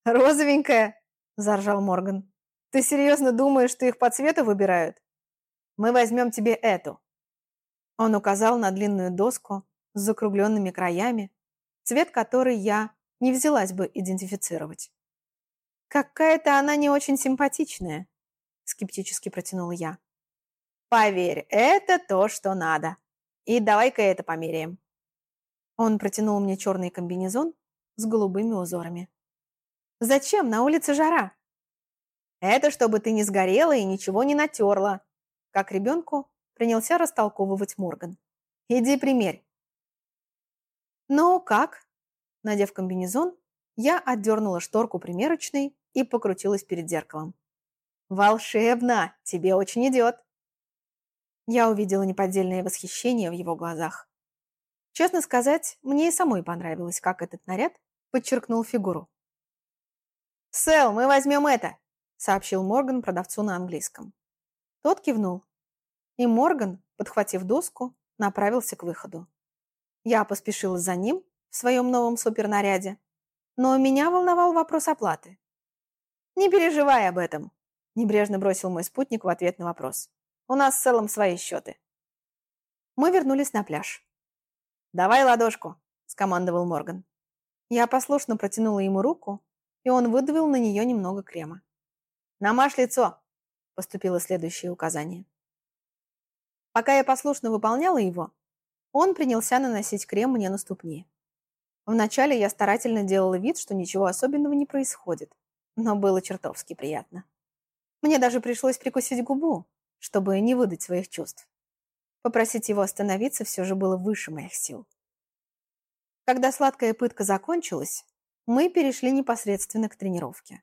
«Розовенькая?» – заржал Морган. «Ты серьезно думаешь, что их по цвету выбирают? Мы возьмем тебе эту». Он указал на длинную доску с закругленными краями, цвет которой я не взялась бы идентифицировать. «Какая-то она не очень симпатичная», — скептически протянула я. «Поверь, это то, что надо. И давай-ка это померяем». Он протянул мне черный комбинезон с голубыми узорами. «Зачем? На улице жара». «Это чтобы ты не сгорела и ничего не натерла», как ребенку принялся растолковывать Морган. «Иди примерь». «Ну, как?» Надев комбинезон, я отдернула шторку примерочной и покрутилась перед зеркалом. «Волшебно! Тебе очень идет!» Я увидела неподдельное восхищение в его глазах. Честно сказать, мне и самой понравилось, как этот наряд подчеркнул фигуру. «Сэл, мы возьмем это!» — сообщил Морган продавцу на английском. Тот кивнул, и Морган, подхватив доску, направился к выходу. Я поспешила за ним в своем новом супернаряде, но меня волновал вопрос оплаты. «Не переживай об этом», – небрежно бросил мой спутник в ответ на вопрос. «У нас с целом свои счеты». Мы вернулись на пляж. «Давай ладошку», – скомандовал Морган. Я послушно протянула ему руку, и он выдавил на нее немного крема. «Намажь лицо», – поступило следующее указание. Пока я послушно выполняла его, он принялся наносить крем мне на ступни. Вначале я старательно делала вид, что ничего особенного не происходит но было чертовски приятно. Мне даже пришлось прикусить губу, чтобы не выдать своих чувств. Попросить его остановиться все же было выше моих сил. Когда сладкая пытка закончилась, мы перешли непосредственно к тренировке.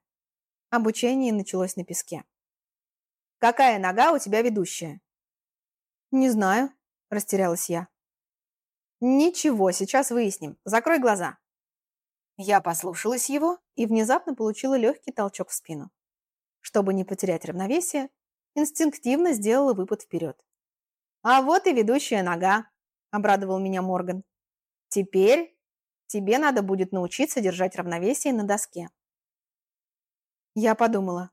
Обучение началось на песке. «Какая нога у тебя ведущая?» «Не знаю», – растерялась я. «Ничего, сейчас выясним. Закрой глаза». Я послушалась его и внезапно получила легкий толчок в спину. Чтобы не потерять равновесие, инстинктивно сделала выпад вперед. «А вот и ведущая нога», – обрадовал меня Морган. «Теперь тебе надо будет научиться держать равновесие на доске». Я подумала,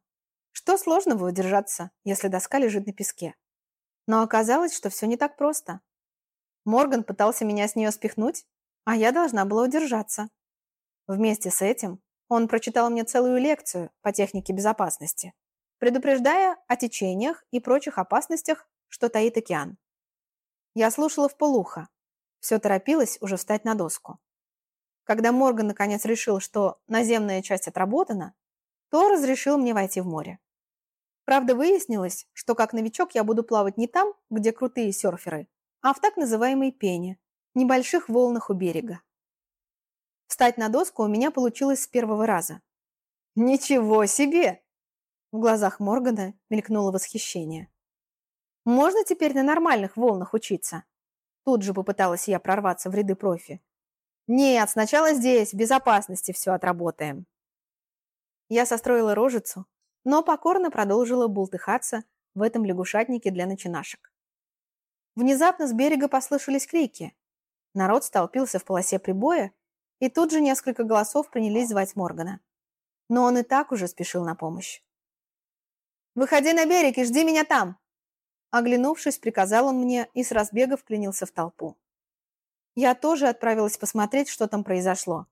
что сложного удержаться, если доска лежит на песке. Но оказалось, что все не так просто. Морган пытался меня с нее спихнуть, а я должна была удержаться. Вместе с этим он прочитал мне целую лекцию по технике безопасности, предупреждая о течениях и прочих опасностях, что таит океан. Я слушала в полухо, все торопилась уже встать на доску. Когда Морган наконец решил, что наземная часть отработана, то разрешил мне войти в море. Правда, выяснилось, что как новичок я буду плавать не там, где крутые серферы, а в так называемой пене, небольших волнах у берега. Встать на доску у меня получилось с первого раза. «Ничего себе!» В глазах Моргана мелькнуло восхищение. «Можно теперь на нормальных волнах учиться?» Тут же попыталась я прорваться в ряды профи. «Нет, сначала здесь, в безопасности все отработаем». Я состроила рожицу, но покорно продолжила бултыхаться в этом лягушатнике для начинашек. Внезапно с берега послышались крики. Народ столпился в полосе прибоя и тут же несколько голосов принялись звать Моргана. но он и так уже спешил на помощь. «Выходи на берег и жди меня там!» Оглянувшись, приказал он мне и с разбега вклинился в толпу. Я тоже отправилась посмотреть, что там произошло.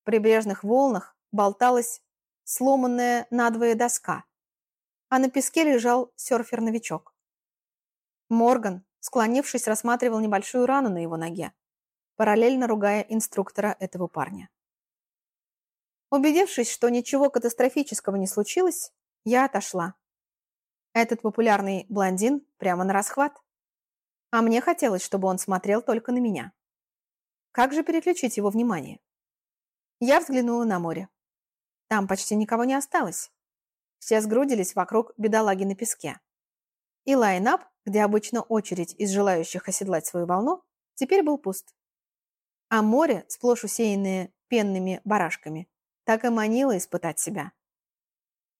В прибрежных волнах болталась сломанная надвое доска, а на песке лежал серфер-новичок. Морган, склонившись, рассматривал небольшую рану на его ноге, параллельно ругая инструктора этого парня. Убедившись, что ничего катастрофического не случилось, я отошла. Этот популярный блондин прямо на расхват. А мне хотелось, чтобы он смотрел только на меня. Как же переключить его внимание? Я взглянула на море. Там почти никого не осталось. Все сгрудились вокруг бедолаги на песке. И лайнап, где обычно очередь из желающих оседлать свою волну, теперь был пуст. А море, сплошь усеянное пенными барашками, так и манило испытать себя.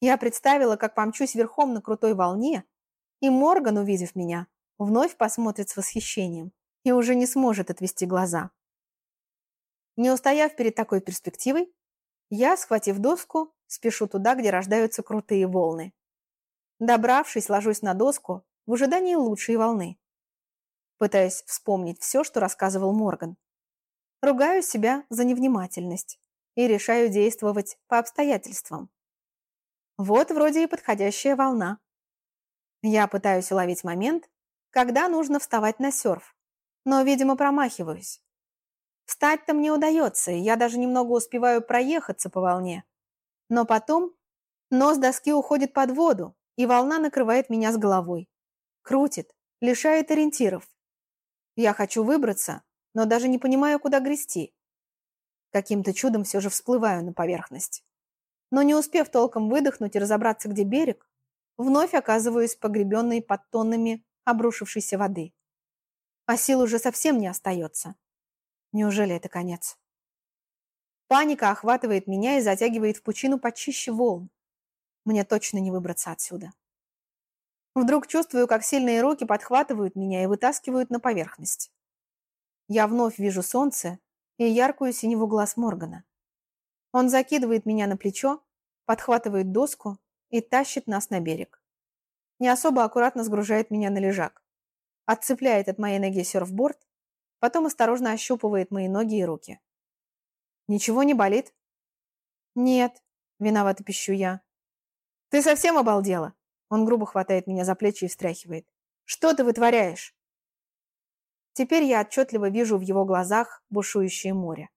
Я представила, как помчусь верхом на крутой волне, и Морган, увидев меня, вновь посмотрит с восхищением и уже не сможет отвести глаза. Не устояв перед такой перспективой, я, схватив доску, спешу туда, где рождаются крутые волны. Добравшись, ложусь на доску в ожидании лучшей волны. Пытаясь вспомнить все, что рассказывал Морган. Ругаю себя за невнимательность и решаю действовать по обстоятельствам. Вот вроде и подходящая волна. Я пытаюсь уловить момент, когда нужно вставать на серф, но, видимо, промахиваюсь. Встать-то мне удается, я даже немного успеваю проехаться по волне. Но потом нос доски уходит под воду, и волна накрывает меня с головой. Крутит, лишает ориентиров. Я хочу выбраться, но даже не понимаю, куда грести. Каким-то чудом все же всплываю на поверхность. Но не успев толком выдохнуть и разобраться, где берег, вновь оказываюсь погребенной под тоннами обрушившейся воды. А сил уже совсем не остается. Неужели это конец? Паника охватывает меня и затягивает в пучину почище волн. Мне точно не выбраться отсюда. Вдруг чувствую, как сильные руки подхватывают меня и вытаскивают на поверхность. Я вновь вижу солнце и яркую синеву глаз Моргана. Он закидывает меня на плечо, подхватывает доску и тащит нас на берег. Не особо аккуратно сгружает меня на лежак. Отцепляет от моей ноги серфборд Потом осторожно ощупывает мои ноги и руки. «Ничего не болит?» «Нет», — виновато пищу я. «Ты совсем обалдела?» Он грубо хватает меня за плечи и встряхивает. «Что ты вытворяешь?» Теперь я отчетливо вижу в его глазах бушующее море.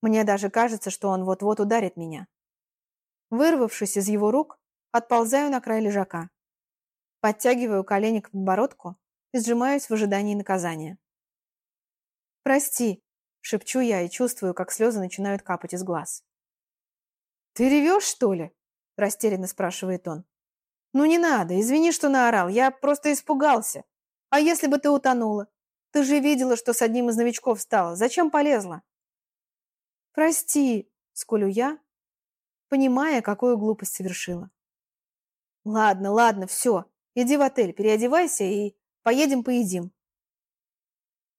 Мне даже кажется, что он вот-вот ударит меня. Вырвавшись из его рук, отползаю на край лежака. Подтягиваю колени к подбородку и сжимаюсь в ожидании наказания. «Прости», — шепчу я и чувствую, как слезы начинают капать из глаз. «Ты ревешь, что ли?» — растерянно спрашивает он. «Ну не надо, извини, что наорал, я просто испугался. А если бы ты утонула? Ты же видела, что с одним из новичков стало. Зачем полезла?» «Прости», — скулю я, понимая, какую глупость совершила. «Ладно, ладно, все. Иди в отель, переодевайся и поедем поедим.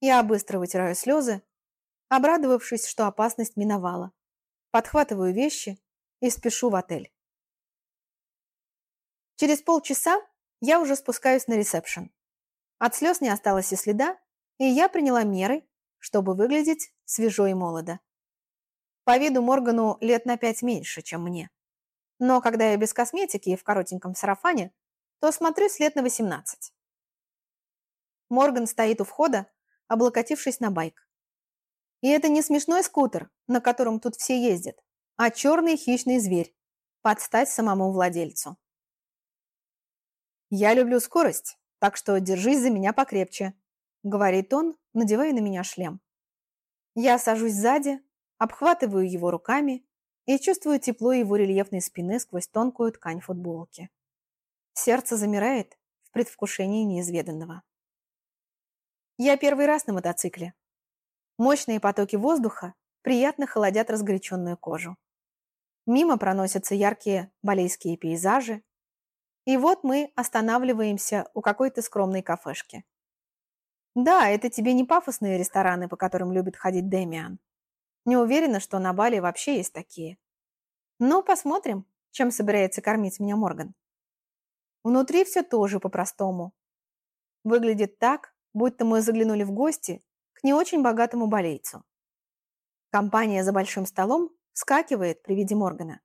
Я быстро вытираю слезы, обрадовавшись, что опасность миновала. Подхватываю вещи и спешу в отель. Через полчаса я уже спускаюсь на ресепшн. От слез не осталось и следа, и я приняла меры, чтобы выглядеть свежо и молодо. По виду Моргану лет на пять меньше, чем мне. Но когда я без косметики и в коротеньком сарафане, то смотрюсь лет на 18. Морган стоит у входа, облокотившись на байк. И это не смешной скутер, на котором тут все ездят, а черный хищный зверь, под стать самому владельцу. «Я люблю скорость, так что держись за меня покрепче», — говорит он, надевая на меня шлем. Я сажусь сзади, обхватываю его руками и чувствую тепло его рельефной спины сквозь тонкую ткань футболки. Сердце замирает в предвкушении неизведанного. Я первый раз на мотоцикле. Мощные потоки воздуха приятно холодят разгоряченную кожу. Мимо проносятся яркие балейские пейзажи. И вот мы останавливаемся у какой-то скромной кафешки. Да, это тебе не пафосные рестораны, по которым любит ходить Дэмиан. Не уверена, что на Бали вообще есть такие. Но посмотрим, чем собирается кормить меня Морган. Внутри все тоже по-простому. Выглядит так, будто мы заглянули в гости к не очень богатому болейцу. Компания за большим столом скакивает при виде Моргана.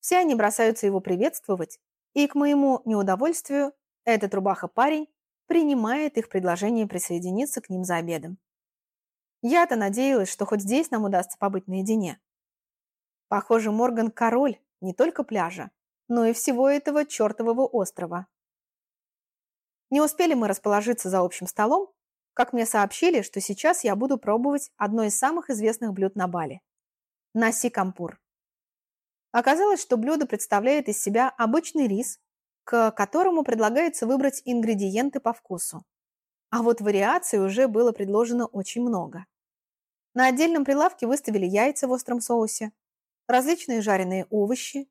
Все они бросаются его приветствовать, и, к моему неудовольствию, этот рубаха-парень принимает их предложение присоединиться к ним за обедом. Я-то надеялась, что хоть здесь нам удастся побыть наедине. Похоже, Морган король не только пляжа, но и всего этого чертового острова. Не успели мы расположиться за общим столом, как мне сообщили, что сейчас я буду пробовать одно из самых известных блюд на Бали – наси кампур. Оказалось, что блюдо представляет из себя обычный рис, к которому предлагается выбрать ингредиенты по вкусу. А вот вариаций уже было предложено очень много. На отдельном прилавке выставили яйца в остром соусе, различные жареные овощи,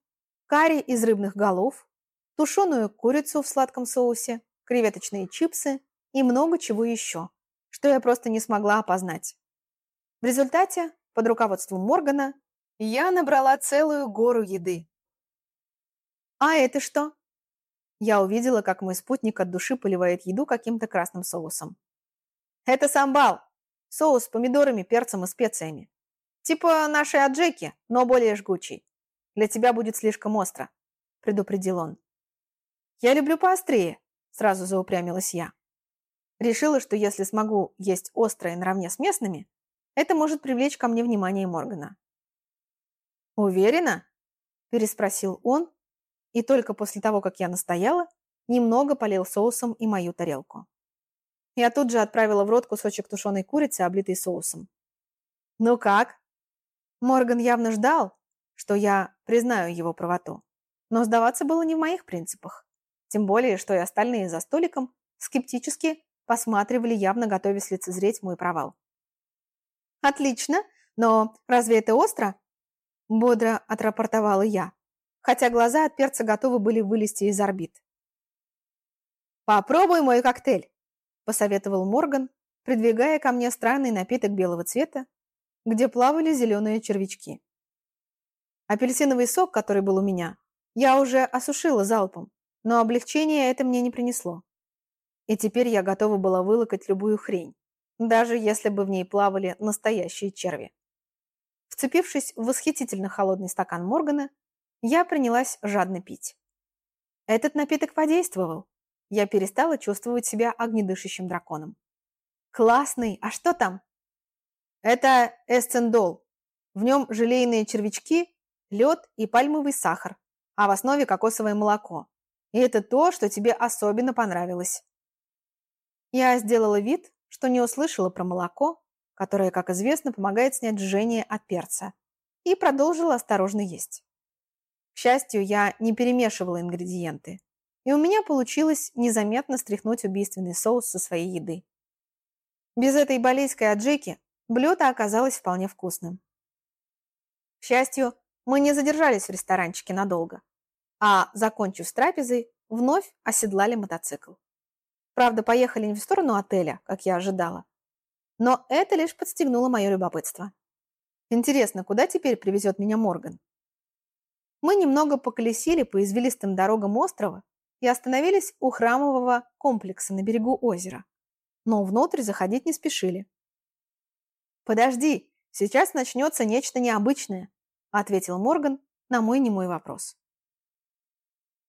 карри из рыбных голов, тушеную курицу в сладком соусе, креветочные чипсы и много чего еще, что я просто не смогла опознать. В результате, под руководством Моргана, я набрала целую гору еды. «А это что?» Я увидела, как мой спутник от души поливает еду каким-то красным соусом. «Это самбал! Соус с помидорами, перцем и специями. Типа нашей аджеки, но более жгучий. Для тебя будет слишком остро», – предупредил он. «Я люблю поострее», Сразу заупрямилась я. Решила, что если смогу есть острое наравне с местными, это может привлечь ко мне внимание Моргана. «Уверена?» – переспросил он, и только после того, как я настояла, немного полил соусом и мою тарелку. Я тут же отправила в рот кусочек тушеной курицы, облитый соусом. «Ну как?» Морган явно ждал, что я признаю его правоту, но сдаваться было не в моих принципах. Тем более, что и остальные за столиком скептически посматривали, явно готовясь лицезреть мой провал. «Отлично, но разве это остро?» Бодро отрапортовала я, хотя глаза от перца готовы были вылезти из орбит. «Попробуй мой коктейль», – посоветовал Морган, придвигая ко мне странный напиток белого цвета, где плавали зеленые червячки. Апельсиновый сок, который был у меня, я уже осушила залпом, но облегчения это мне не принесло. И теперь я готова была вылокать любую хрень, даже если бы в ней плавали настоящие черви. Вцепившись в восхитительно холодный стакан Моргана, я принялась жадно пить. Этот напиток подействовал. Я перестала чувствовать себя огнедышащим драконом. «Классный! А что там?» «Это эсцендол. В нем желейные червячки, лед и пальмовый сахар, а в основе кокосовое молоко. И это то, что тебе особенно понравилось. Я сделала вид, что не услышала про молоко, которое, как известно, помогает снять жжение от перца, и продолжила осторожно есть. К счастью, я не перемешивала ингредиенты, и у меня получилось незаметно стряхнуть убийственный соус со своей еды. Без этой балейской аджики блюдо оказалось вполне вкусным. К счастью, мы не задержались в ресторанчике надолго а, закончив с трапезой, вновь оседлали мотоцикл. Правда, поехали не в сторону отеля, как я ожидала. Но это лишь подстегнуло мое любопытство. Интересно, куда теперь привезет меня Морган? Мы немного поколесили по извилистым дорогам острова и остановились у храмового комплекса на берегу озера. Но внутрь заходить не спешили. «Подожди, сейчас начнется нечто необычное», ответил Морган на мой немой вопрос.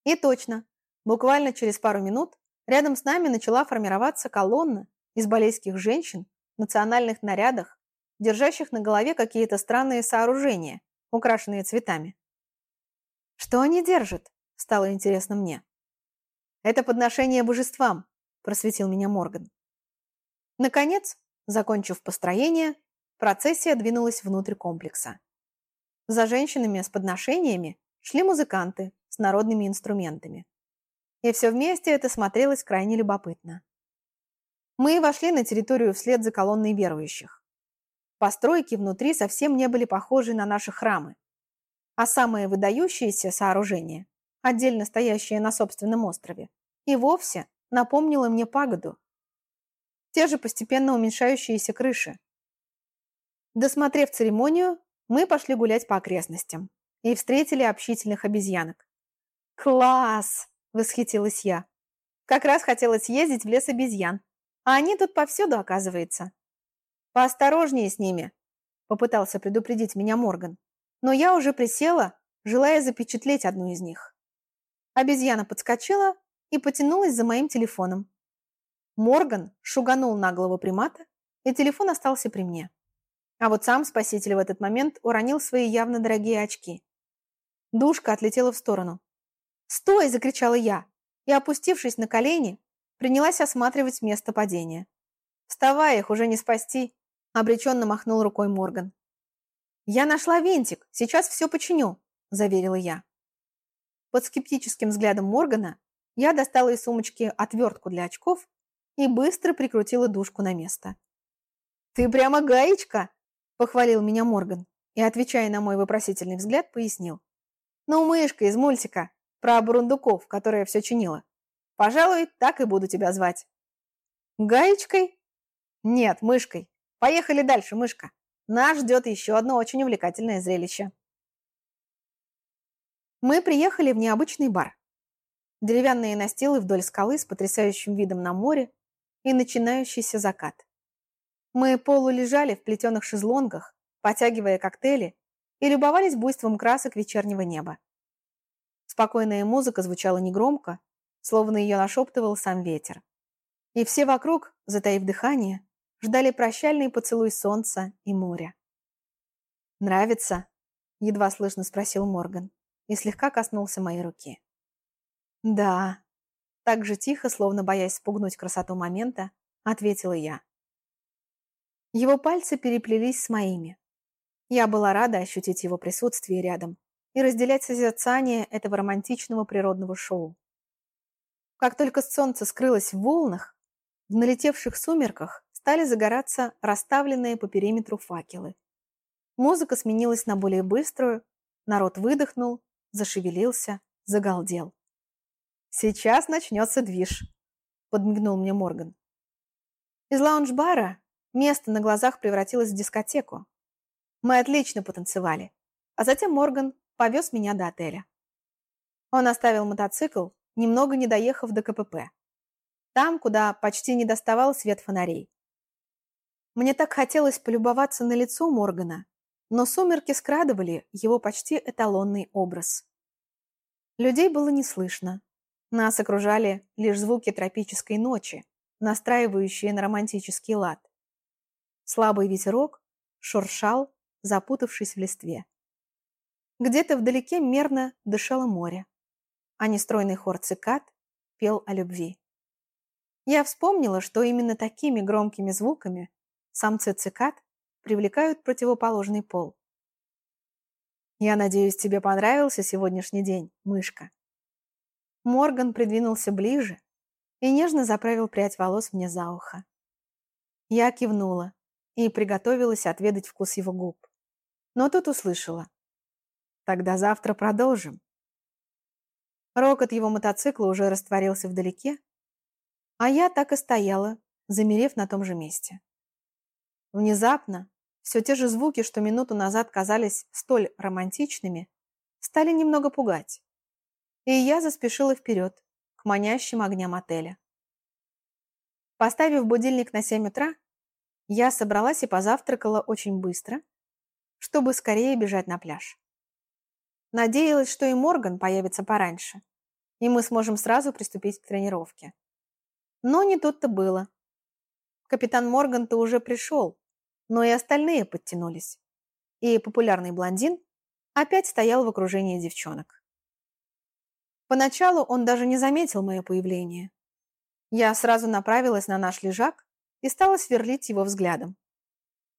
И точно, буквально через пару минут рядом с нами начала формироваться колонна из балейских женщин национальных нарядах, держащих на голове какие-то странные сооружения, украшенные цветами. «Что они держат?» – стало интересно мне. «Это подношение божествам», – просветил меня Морган. Наконец, закончив построение, процессия двинулась внутрь комплекса. За женщинами с подношениями шли музыканты, с народными инструментами. И все вместе это смотрелось крайне любопытно. Мы вошли на территорию вслед за колонной верующих. Постройки внутри совсем не были похожи на наши храмы. А самые выдающиеся сооружения, отдельно стоящие на собственном острове, и вовсе напомнило мне пагоду. Те же постепенно уменьшающиеся крыши. Досмотрев церемонию, мы пошли гулять по окрестностям и встретили общительных обезьянок. «Класс!» – восхитилась я. «Как раз хотела съездить в лес обезьян, а они тут повсюду, оказывается». «Поосторожнее с ними», – попытался предупредить меня Морган. Но я уже присела, желая запечатлеть одну из них. Обезьяна подскочила и потянулась за моим телефоном. Морган шуганул наглого примата, и телефон остался при мне. А вот сам спаситель в этот момент уронил свои явно дорогие очки. Душка отлетела в сторону. «Стой!» – закричала я, и, опустившись на колени, принялась осматривать место падения. «Вставай, их уже не спасти!» – обреченно махнул рукой Морган. «Я нашла винтик, сейчас все починю», – заверила я. Под скептическим взглядом Моргана я достала из сумочки отвертку для очков и быстро прикрутила душку на место. «Ты прямо гаечка!» – похвалил меня Морган и, отвечая на мой вопросительный взгляд, пояснил. «Ну, мышка из мультика, про бурундуков, которая все чинила. Пожалуй, так и буду тебя звать». «Гаечкой?» «Нет, мышкой. Поехали дальше, мышка. Нас ждет еще одно очень увлекательное зрелище». Мы приехали в необычный бар. Деревянные настилы вдоль скалы с потрясающим видом на море и начинающийся закат. Мы полулежали в плетеных шезлонгах, потягивая коктейли и любовались буйством красок вечернего неба. Спокойная музыка звучала негромко, словно ее нашептывал сам ветер. И все вокруг, затаив дыхание, ждали прощальный поцелуй солнца и моря. «Нравится?» — едва слышно спросил Морган и слегка коснулся моей руки. «Да», — так же тихо, словно боясь спугнуть красоту момента, ответила я. Его пальцы переплелись с моими. Я была рада ощутить его присутствие рядом, и разделять созерцание этого романтичного природного шоу. Как только солнце скрылось в волнах, в налетевших сумерках стали загораться расставленные по периметру факелы. Музыка сменилась на более быструю, народ выдохнул, зашевелился, загалдел. «Сейчас начнется движ», — подмигнул мне Морган. Из лаунж-бара место на глазах превратилось в дискотеку. Мы отлично потанцевали, а затем Морган повез меня до отеля. Он оставил мотоцикл, немного не доехав до КПП. Там, куда почти не доставал свет фонарей. Мне так хотелось полюбоваться на лицо Моргана, но сумерки скрадывали его почти эталонный образ. Людей было не слышно. Нас окружали лишь звуки тропической ночи, настраивающие на романтический лад. Слабый ветерок шуршал, запутавшись в листве. Где-то вдалеке мерно дышало море, а нестройный хор цикад пел о любви. Я вспомнила, что именно такими громкими звуками самцы цикад привлекают противоположный пол. «Я надеюсь, тебе понравился сегодняшний день, мышка?» Морган придвинулся ближе и нежно заправил прядь волос мне за ухо. Я кивнула и приготовилась отведать вкус его губ. Но тут услышала. Тогда завтра продолжим. Рокот его мотоцикла уже растворился вдалеке, а я так и стояла, замерев на том же месте. Внезапно все те же звуки, что минуту назад казались столь романтичными, стали немного пугать. И я заспешила вперед, к манящим огням отеля. Поставив будильник на 7 утра, я собралась и позавтракала очень быстро, чтобы скорее бежать на пляж. Надеялась, что и Морган появится пораньше, и мы сможем сразу приступить к тренировке. Но не тут-то было. Капитан Морган-то уже пришел, но и остальные подтянулись. И популярный блондин опять стоял в окружении девчонок. Поначалу он даже не заметил мое появление. Я сразу направилась на наш лежак и стала сверлить его взглядом.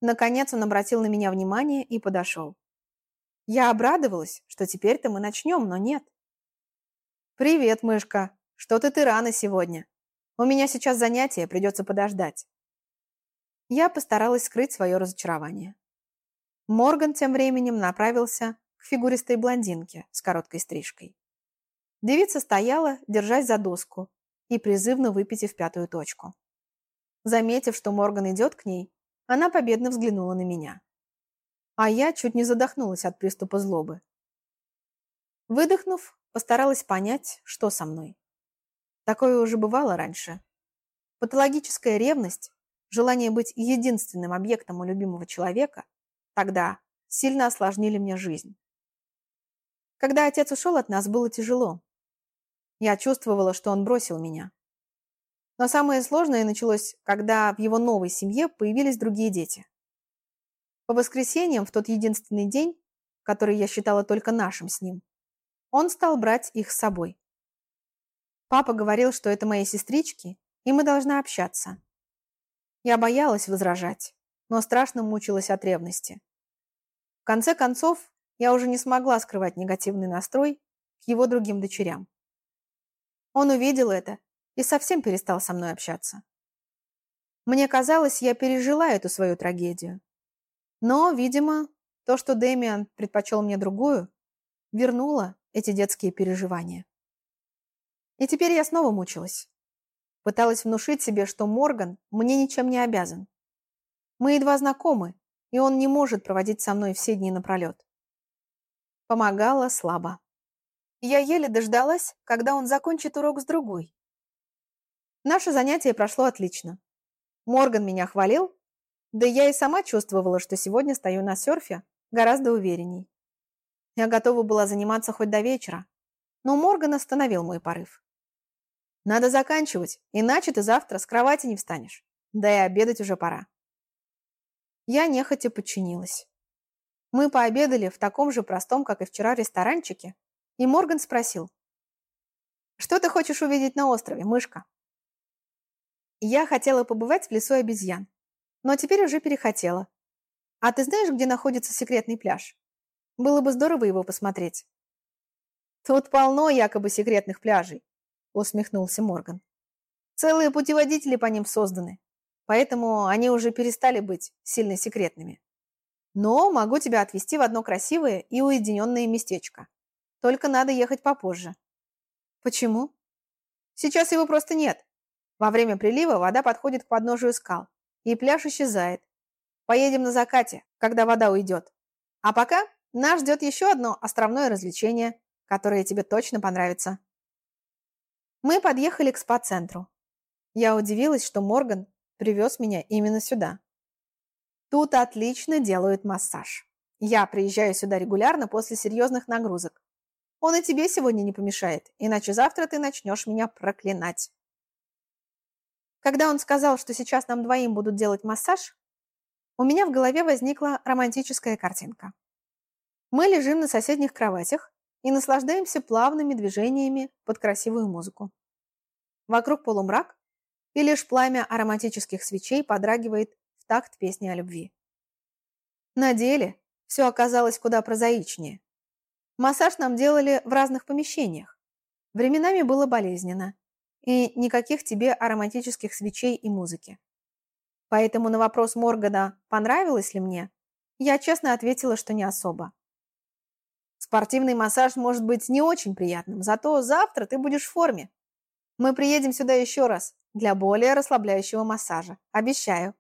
Наконец он обратил на меня внимание и подошел. Я обрадовалась, что теперь-то мы начнем, но нет. «Привет, мышка. Что-то ты рано сегодня. У меня сейчас занятие, придется подождать». Я постаралась скрыть свое разочарование. Морган тем временем направился к фигуристой блондинке с короткой стрижкой. Девица стояла, держась за доску и призывно выпитив пятую точку. Заметив, что Морган идет к ней, она победно взглянула на меня. А я чуть не задохнулась от приступа злобы. Выдохнув, постаралась понять, что со мной. Такое уже бывало раньше. Патологическая ревность, желание быть единственным объектом у любимого человека, тогда сильно осложнили мне жизнь. Когда отец ушел от нас, было тяжело. Я чувствовала, что он бросил меня. Но самое сложное началось, когда в его новой семье появились другие дети. По воскресеньям, в тот единственный день, который я считала только нашим с ним, он стал брать их с собой. Папа говорил, что это мои сестрички, и мы должны общаться. Я боялась возражать, но страшно мучилась от ревности. В конце концов, я уже не смогла скрывать негативный настрой к его другим дочерям. Он увидел это и совсем перестал со мной общаться. Мне казалось, я пережила эту свою трагедию. Но, видимо, то, что Дэмиан предпочел мне другую, вернуло эти детские переживания. И теперь я снова мучилась. Пыталась внушить себе, что Морган мне ничем не обязан. Мы едва знакомы, и он не может проводить со мной все дни напролет. Помогала слабо. Я еле дождалась, когда он закончит урок с другой. Наше занятие прошло отлично. Морган меня хвалил, да я и сама чувствовала, что сегодня стою на серфе гораздо уверенней. Я готова была заниматься хоть до вечера, но Морган остановил мой порыв. Надо заканчивать, иначе ты завтра с кровати не встанешь. Да и обедать уже пора. Я нехотя подчинилась. Мы пообедали в таком же простом, как и вчера, ресторанчике, и Морган спросил. «Что ты хочешь увидеть на острове, мышка?» Я хотела побывать в лесу обезьян, но теперь уже перехотела. А ты знаешь, где находится секретный пляж? Было бы здорово его посмотреть. Тут полно якобы секретных пляжей, усмехнулся Морган. Целые путеводители по ним созданы, поэтому они уже перестали быть сильно секретными. Но могу тебя отвезти в одно красивое и уединенное местечко. Только надо ехать попозже. Почему? Сейчас его просто нет. Во время прилива вода подходит к подножию скал, и пляж исчезает. Поедем на закате, когда вода уйдет. А пока нас ждет еще одно островное развлечение, которое тебе точно понравится. Мы подъехали к спа-центру. Я удивилась, что Морган привез меня именно сюда. Тут отлично делают массаж. Я приезжаю сюда регулярно после серьезных нагрузок. Он и тебе сегодня не помешает, иначе завтра ты начнешь меня проклинать. Когда он сказал, что сейчас нам двоим будут делать массаж, у меня в голове возникла романтическая картинка. Мы лежим на соседних кроватях, и наслаждаемся плавными движениями под красивую музыку. Вокруг полумрак, и лишь пламя ароматических свечей подрагивает в такт песни о любви. На деле все оказалось куда прозаичнее. Массаж нам делали в разных помещениях. Временами было болезненно, и никаких тебе ароматических свечей и музыки. Поэтому на вопрос Моргана, понравилось ли мне, я честно ответила, что не особо. Спортивный массаж может быть не очень приятным, зато завтра ты будешь в форме. Мы приедем сюда еще раз для более расслабляющего массажа. Обещаю.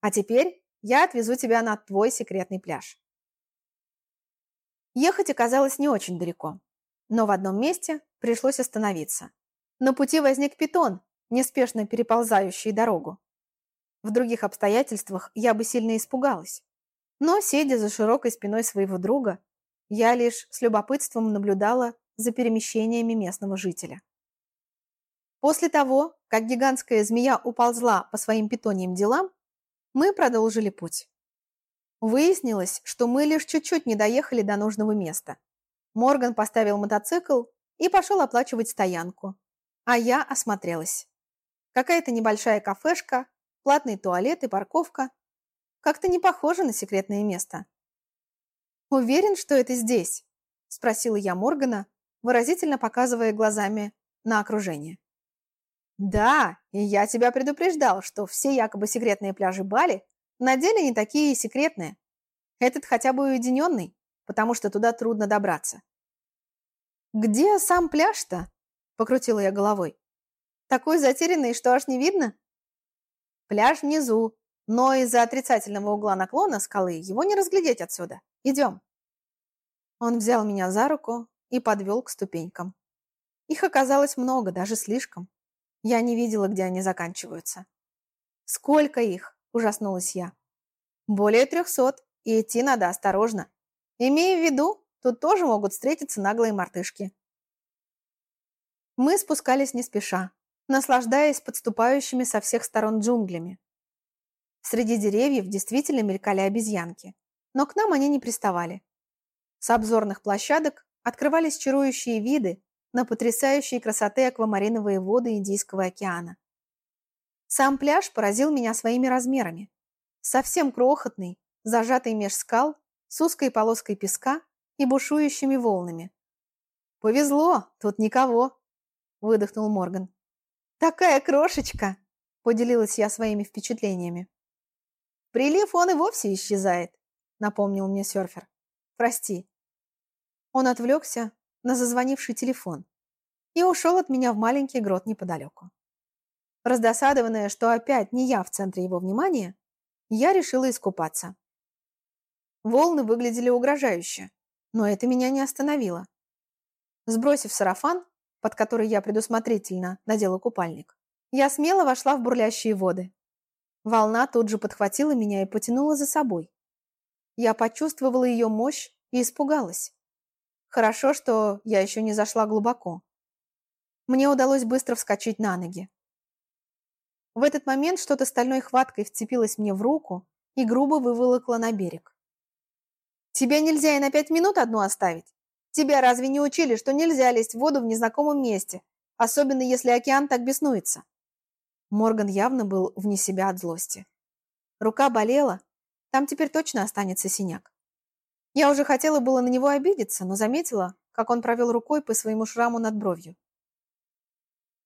А теперь я отвезу тебя на твой секретный пляж. Ехать оказалось не очень далеко, но в одном месте пришлось остановиться. На пути возник питон, неспешно переползающий дорогу. В других обстоятельствах я бы сильно испугалась. Но, сидя за широкой спиной своего друга, я лишь с любопытством наблюдала за перемещениями местного жителя. После того, как гигантская змея уползла по своим питоньим делам, мы продолжили путь. Выяснилось, что мы лишь чуть-чуть не доехали до нужного места. Морган поставил мотоцикл и пошел оплачивать стоянку, а я осмотрелась. Какая-то небольшая кафешка, платный туалет и парковка. Как-то не похоже на секретное место. «Уверен, что это здесь?» – спросила я Моргана, выразительно показывая глазами на окружение. «Да, и я тебя предупреждал, что все якобы секретные пляжи Бали на деле не такие секретные. Этот хотя бы уединенный, потому что туда трудно добраться». «Где сам пляж-то?» – покрутила я головой. «Такой затерянный, что аж не видно?» «Пляж внизу, но из-за отрицательного угла наклона скалы его не разглядеть отсюда. Идем. Он взял меня за руку, и подвел к ступенькам. Их оказалось много, даже слишком. Я не видела, где они заканчиваются. «Сколько их?» – ужаснулась я. «Более трехсот, и идти надо осторожно. Имея в виду, тут тоже могут встретиться наглые мартышки». Мы спускались не спеша, наслаждаясь подступающими со всех сторон джунглями. Среди деревьев действительно мелькали обезьянки, но к нам они не приставали. С обзорных площадок открывались чарующие виды на потрясающие красоты аквамариновые воды Индийского океана. Сам пляж поразил меня своими размерами. Совсем крохотный, зажатый меж скал, с узкой полоской песка и бушующими волнами. «Повезло, тут никого», — выдохнул Морган. «Такая крошечка!» — поделилась я своими впечатлениями. «Прилив он и вовсе исчезает», — напомнил мне серфер. «Прости». Он отвлекся на зазвонивший телефон и ушел от меня в маленький грот неподалеку. Раздосадованная, что опять не я в центре его внимания, я решила искупаться. Волны выглядели угрожающе, но это меня не остановило. Сбросив сарафан, под который я предусмотрительно надела купальник, я смело вошла в бурлящие воды. Волна тут же подхватила меня и потянула за собой. Я почувствовала ее мощь и испугалась. Хорошо, что я еще не зашла глубоко. Мне удалось быстро вскочить на ноги. В этот момент что-то стальной хваткой вцепилось мне в руку и грубо выволокло на берег. «Тебя нельзя и на пять минут одну оставить? Тебя разве не учили, что нельзя лезть в воду в незнакомом месте, особенно если океан так беснуется?» Морган явно был вне себя от злости. Рука болела, там теперь точно останется синяк. Я уже хотела было на него обидеться, но заметила, как он провел рукой по своему шраму над бровью.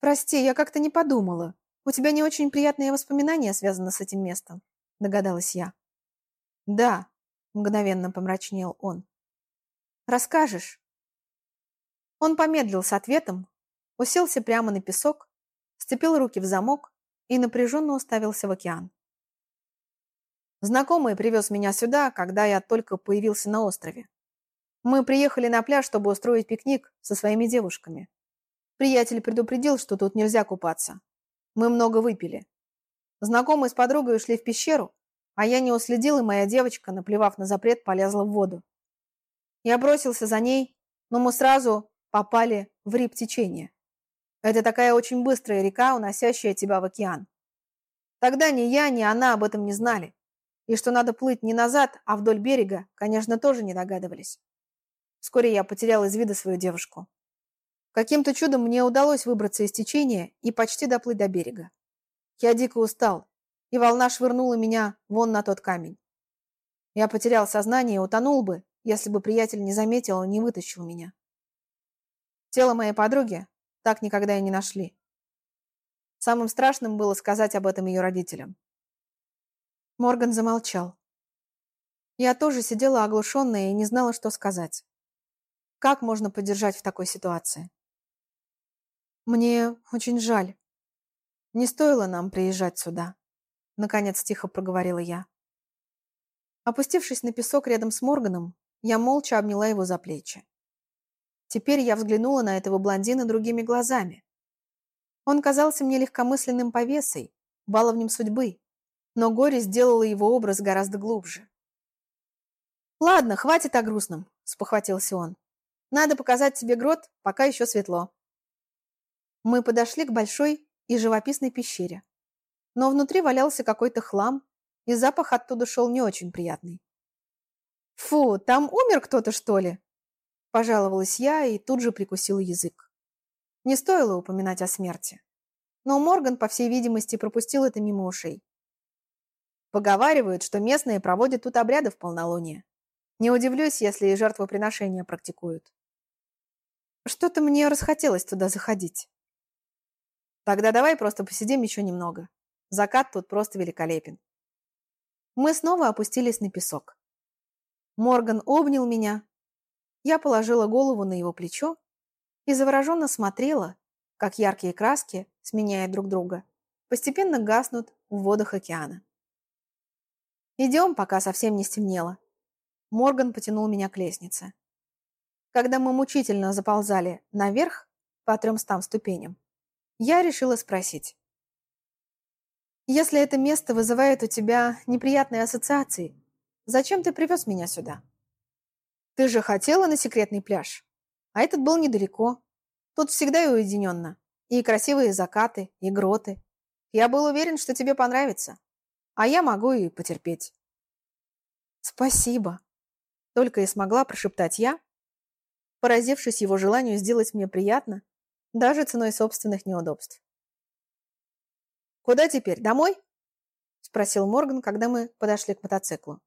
«Прости, я как-то не подумала. У тебя не очень приятные воспоминания связаны с этим местом», догадалась я. «Да», мгновенно помрачнел он. «Расскажешь?» Он помедлил с ответом, уселся прямо на песок, сцепил руки в замок и напряженно уставился в океан. Знакомый привез меня сюда, когда я только появился на острове. Мы приехали на пляж, чтобы устроить пикник со своими девушками. Приятель предупредил, что тут нельзя купаться. Мы много выпили. Знакомые с подругой ушли в пещеру, а я не уследил, и моя девочка, наплевав на запрет, полезла в воду. Я бросился за ней, но мы сразу попали в рип-течение. Это такая очень быстрая река, уносящая тебя в океан. Тогда ни я, ни она об этом не знали. И что надо плыть не назад, а вдоль берега, конечно, тоже не догадывались. Вскоре я потерял из вида свою девушку. Каким-то чудом мне удалось выбраться из течения и почти доплыть до берега. Я дико устал, и волна швырнула меня вон на тот камень. Я потерял сознание и утонул бы, если бы приятель не заметил и не вытащил меня. Тело моей подруги так никогда и не нашли. Самым страшным было сказать об этом ее родителям. Морган замолчал. Я тоже сидела оглушенная и не знала, что сказать. Как можно поддержать в такой ситуации? Мне очень жаль. Не стоило нам приезжать сюда. Наконец тихо проговорила я. Опустившись на песок рядом с Морганом, я молча обняла его за плечи. Теперь я взглянула на этого блондина другими глазами. Он казался мне легкомысленным повесой, баловнем судьбы, но горе сделало его образ гораздо глубже. «Ладно, хватит о грустном», — спохватился он. «Надо показать тебе грот, пока еще светло». Мы подошли к большой и живописной пещере. Но внутри валялся какой-то хлам, и запах оттуда шел не очень приятный. «Фу, там умер кто-то, что ли?» Пожаловалась я и тут же прикусила язык. Не стоило упоминать о смерти. Но Морган, по всей видимости, пропустил это мимо ушей. Поговаривают, что местные проводят тут обряды в полнолуние. Не удивлюсь, если и жертвоприношения практикуют. Что-то мне расхотелось туда заходить. Тогда давай просто посидим еще немного. Закат тут просто великолепен. Мы снова опустились на песок. Морган обнял меня, я положила голову на его плечо и завороженно смотрела, как яркие краски, сменяя друг друга, постепенно гаснут в водах океана. «Идем, пока совсем не стемнело». Морган потянул меня к лестнице. Когда мы мучительно заползали наверх по трёмстам ступеням, я решила спросить. «Если это место вызывает у тебя неприятные ассоциации, зачем ты привез меня сюда? Ты же хотела на секретный пляж, а этот был недалеко. Тут всегда и уединенно, и красивые закаты, и гроты. Я был уверен, что тебе понравится, а я могу и потерпеть». «Спасибо», — только и смогла прошептать я, поразившись его желанию сделать мне приятно даже ценой собственных неудобств. «Куда теперь? Домой?» – спросил Морган, когда мы подошли к мотоциклу.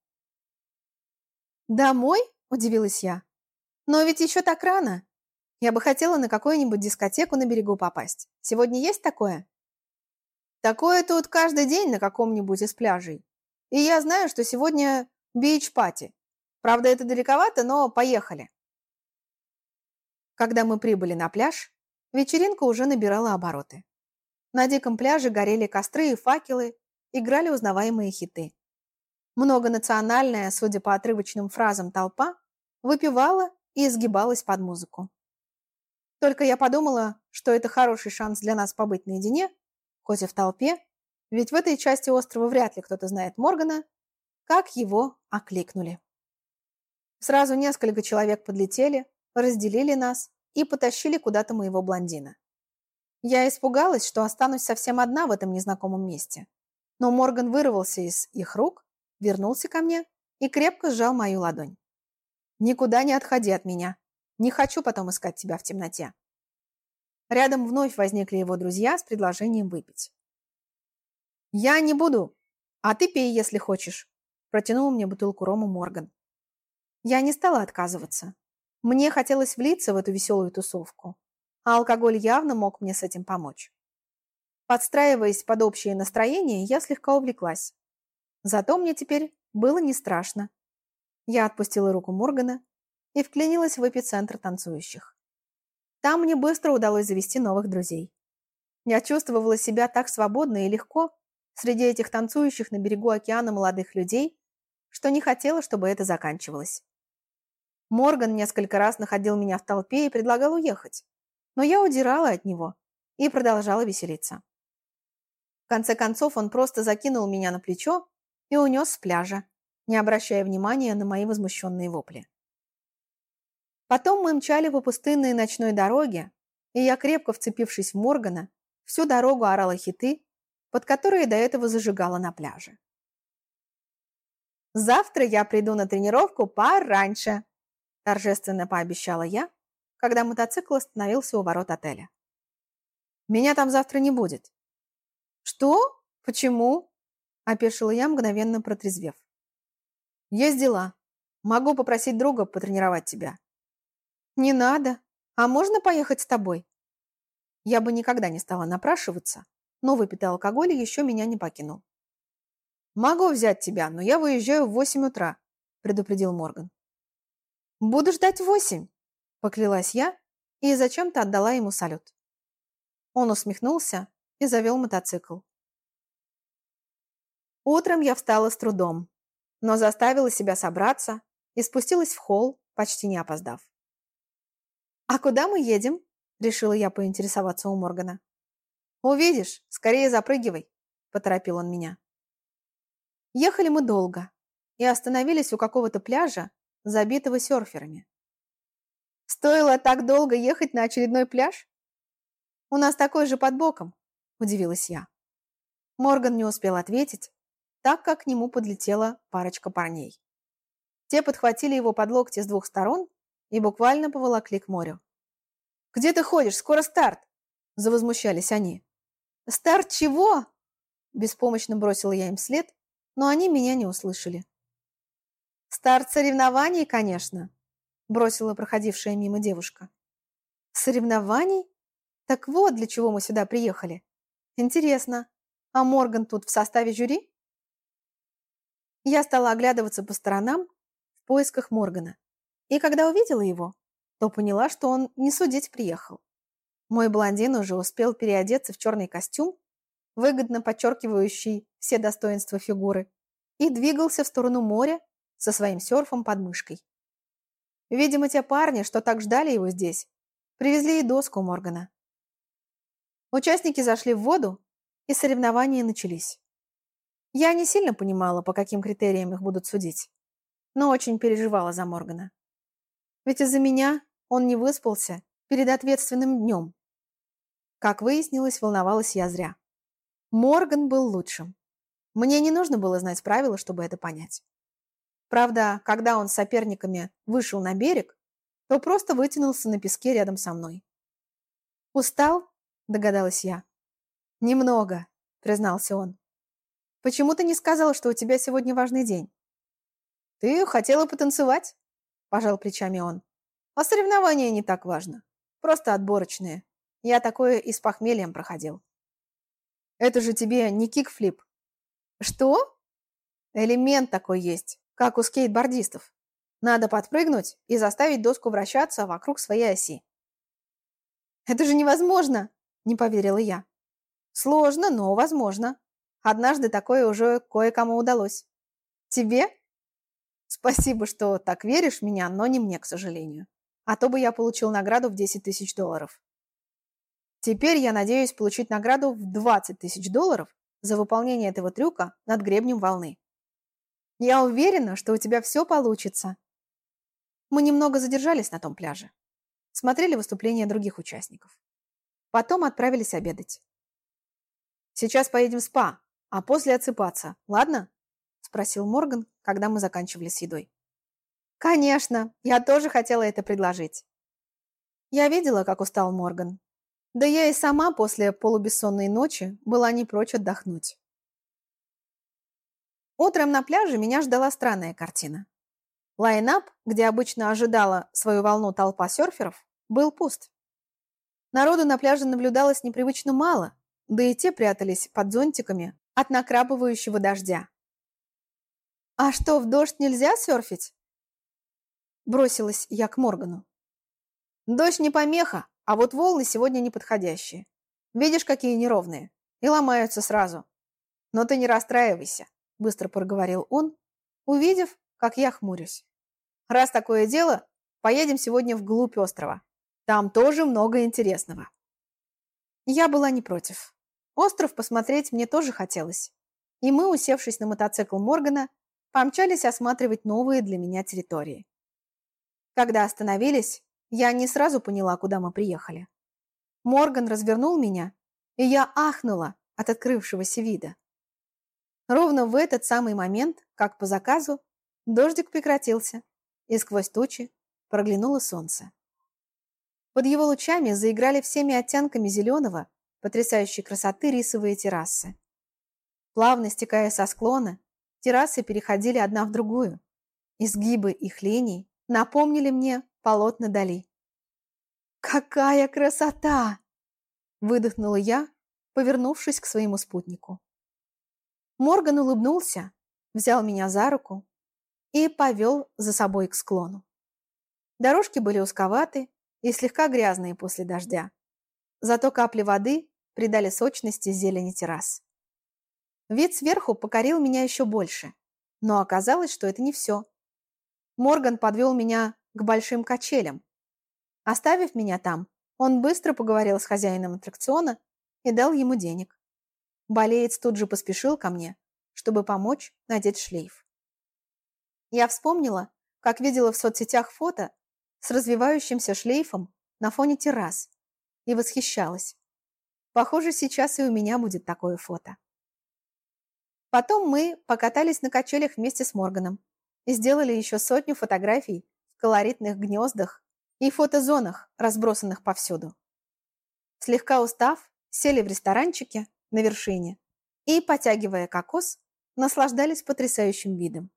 «Домой?» – удивилась я. «Но ведь еще так рано. Я бы хотела на какую-нибудь дискотеку на берегу попасть. Сегодня есть такое?» «Такое тут каждый день на каком-нибудь из пляжей. И я знаю, что сегодня бич-пати. Правда, это далековато, но поехали». Когда мы прибыли на пляж, Вечеринка уже набирала обороты. На диком пляже горели костры и факелы, играли узнаваемые хиты. Многонациональная, судя по отрывочным фразам, толпа выпивала и изгибалась под музыку. Только я подумала, что это хороший шанс для нас побыть наедине, хоть и в толпе, ведь в этой части острова вряд ли кто-то знает Моргана, как его окликнули. Сразу несколько человек подлетели, разделили нас и потащили куда-то моего блондина. Я испугалась, что останусь совсем одна в этом незнакомом месте. Но Морган вырвался из их рук, вернулся ко мне и крепко сжал мою ладонь. «Никуда не отходи от меня. Не хочу потом искать тебя в темноте». Рядом вновь возникли его друзья с предложением выпить. «Я не буду, а ты пей, если хочешь», протянул мне бутылку рома Морган. Я не стала отказываться. Мне хотелось влиться в эту веселую тусовку, а алкоголь явно мог мне с этим помочь. Подстраиваясь под общее настроение, я слегка увлеклась. Зато мне теперь было не страшно. Я отпустила руку Моргана и вклинилась в эпицентр танцующих. Там мне быстро удалось завести новых друзей. Я чувствовала себя так свободно и легко среди этих танцующих на берегу океана молодых людей, что не хотела, чтобы это заканчивалось. Морган несколько раз находил меня в толпе и предлагал уехать, но я удирала от него и продолжала веселиться. В конце концов он просто закинул меня на плечо и унес с пляжа, не обращая внимания на мои возмущенные вопли. Потом мы мчали по пустынной ночной дороге, и я, крепко вцепившись в Моргана, всю дорогу орала хиты, под которые до этого зажигала на пляже. «Завтра я приду на тренировку пораньше», торжественно пообещала я, когда мотоцикл остановился у ворот отеля. «Меня там завтра не будет». «Что? Почему?» – опешила я, мгновенно протрезвев. «Есть дела. Могу попросить друга потренировать тебя». «Не надо. А можно поехать с тобой?» Я бы никогда не стала напрашиваться, но выпитый алкоголь еще меня не покинул. «Могу взять тебя, но я выезжаю в восемь утра», – предупредил Морган. «Буду ждать восемь», – поклялась я и зачем-то отдала ему салют. Он усмехнулся и завел мотоцикл. Утром я встала с трудом, но заставила себя собраться и спустилась в холл, почти не опоздав. «А куда мы едем?» – решила я поинтересоваться у Моргана. «Увидишь, скорее запрыгивай», – поторопил он меня. Ехали мы долго и остановились у какого-то пляжа, забитого серферами. Стоило так долго ехать на очередной пляж? У нас такой же под боком, удивилась я. Морган не успел ответить, так как к нему подлетела парочка парней. Те подхватили его под локти с двух сторон и буквально поволокли к морю. «Где ты ходишь? Скоро старт!» – завозмущались они. «Старт чего?» – беспомощно бросила я им след, но они меня не услышали. «Старт соревнований, конечно», – бросила проходившая мимо девушка. «Соревнований? Так вот, для чего мы сюда приехали. Интересно, а Морган тут в составе жюри?» Я стала оглядываться по сторонам в поисках Моргана. И когда увидела его, то поняла, что он не судить приехал. Мой блондин уже успел переодеться в черный костюм, выгодно подчеркивающий все достоинства фигуры, и двигался в сторону моря, со своим серфом под мышкой. Видимо, те парни, что так ждали его здесь, привезли и доску Моргана. Участники зашли в воду, и соревнования начались. Я не сильно понимала, по каким критериям их будут судить, но очень переживала за Моргана. Ведь из-за меня он не выспался перед ответственным днем. Как выяснилось, волновалась я зря. Морган был лучшим. Мне не нужно было знать правила, чтобы это понять. Правда, когда он с соперниками вышел на берег, то просто вытянулся на песке рядом со мной. «Устал?» – догадалась я. «Немного», – признался он. «Почему ты не сказал, что у тебя сегодня важный день?» «Ты хотела потанцевать?» – пожал плечами он. «А соревнования не так важно. Просто отборочные. Я такое и с похмельем проходил». «Это же тебе не кикфлип». «Что?» «Элемент такой есть, как у скейтбордистов. Надо подпрыгнуть и заставить доску вращаться вокруг своей оси». «Это же невозможно!» – не поверила я. «Сложно, но возможно. Однажды такое уже кое-кому удалось. Тебе? Спасибо, что так веришь в меня, но не мне, к сожалению. А то бы я получил награду в 10 тысяч долларов. Теперь я надеюсь получить награду в 20 тысяч долларов за выполнение этого трюка над гребнем волны. Я уверена, что у тебя все получится. Мы немного задержались на том пляже. Смотрели выступления других участников. Потом отправились обедать. Сейчас поедем в спа, а после отсыпаться, ладно?» – спросил Морган, когда мы заканчивали с едой. «Конечно, я тоже хотела это предложить». Я видела, как устал Морган. Да я и сама после полубессонной ночи была не прочь отдохнуть. Утром на пляже меня ждала странная картина. Лайнап, где обычно ожидала свою волну толпа серферов, был пуст. Народу на пляже наблюдалось непривычно мало, да и те прятались под зонтиками от накрапывающего дождя. «А что, в дождь нельзя серфить?» Бросилась я к Моргану. «Дождь не помеха, а вот волны сегодня неподходящие. Видишь, какие неровные, и ломаются сразу. Но ты не расстраивайся», — быстро проговорил он, увидев, как я хмурюсь. «Раз такое дело, поедем сегодня вглубь острова. Там тоже много интересного». Я была не против. Остров посмотреть мне тоже хотелось. И мы, усевшись на мотоцикл Моргана, помчались осматривать новые для меня территории. Когда остановились, я не сразу поняла, куда мы приехали. Морган развернул меня, и я ахнула от открывшегося вида. Ровно в этот самый момент, как по заказу, дождик прекратился, и сквозь тучи проглянуло солнце. Под его лучами заиграли всеми оттенками зеленого потрясающей красоты рисовые террасы. Плавно стекая со склона, террасы переходили одна в другую. Изгибы их линий напомнили мне полотна Дали. «Какая красота!» – выдохнула я, повернувшись к своему спутнику. Морган улыбнулся, взял меня за руку и повел за собой к склону. Дорожки были узковаты и слегка грязные после дождя. Зато капли воды придали сочности зелени террас. Вид сверху покорил меня еще больше, но оказалось, что это не все. Морган подвел меня к большим качелям. Оставив меня там, он быстро поговорил с хозяином аттракциона и дал ему денег. Болеец тут же поспешил ко мне, чтобы помочь надеть шлейф. Я вспомнила, как видела в соцсетях фото с развивающимся шлейфом на фоне террас и восхищалась. Похоже, сейчас и у меня будет такое фото. Потом мы покатались на качелях вместе с Морганом и сделали еще сотню фотографий в колоритных гнездах и фотозонах, разбросанных повсюду. Слегка устав, сели в ресторанчике на вершине и, потягивая кокос, наслаждались потрясающим видом.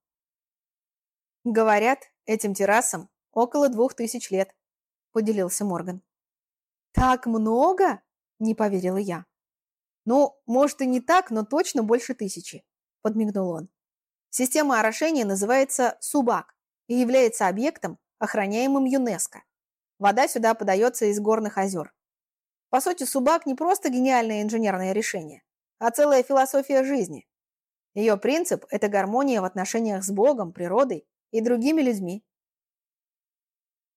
«Говорят, этим террасам около двух тысяч лет», – поделился Морган. «Так много?» Не поверила я. «Ну, может и не так, но точно больше тысячи», – подмигнул он. Система орошения называется СУБАК и является объектом, охраняемым ЮНЕСКО. Вода сюда подается из горных озер. По сути, СУБАК не просто гениальное инженерное решение, а целая философия жизни. Ее принцип – это гармония в отношениях с Богом, природой и другими людьми.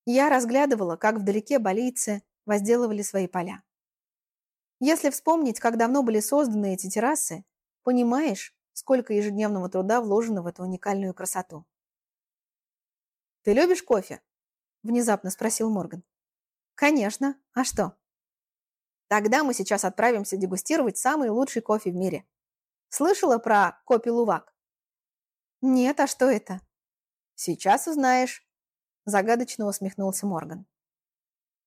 Я разглядывала, как вдалеке болийцы возделывали свои поля. Если вспомнить, как давно были созданы эти террасы, понимаешь, сколько ежедневного труда вложено в эту уникальную красоту. «Ты любишь кофе?» – внезапно спросил Морган. «Конечно. А что?» «Тогда мы сейчас отправимся дегустировать самый лучший кофе в мире. Слышала про кофе-лувак?» «Нет, а что это?» «Сейчас узнаешь», – загадочно усмехнулся Морган.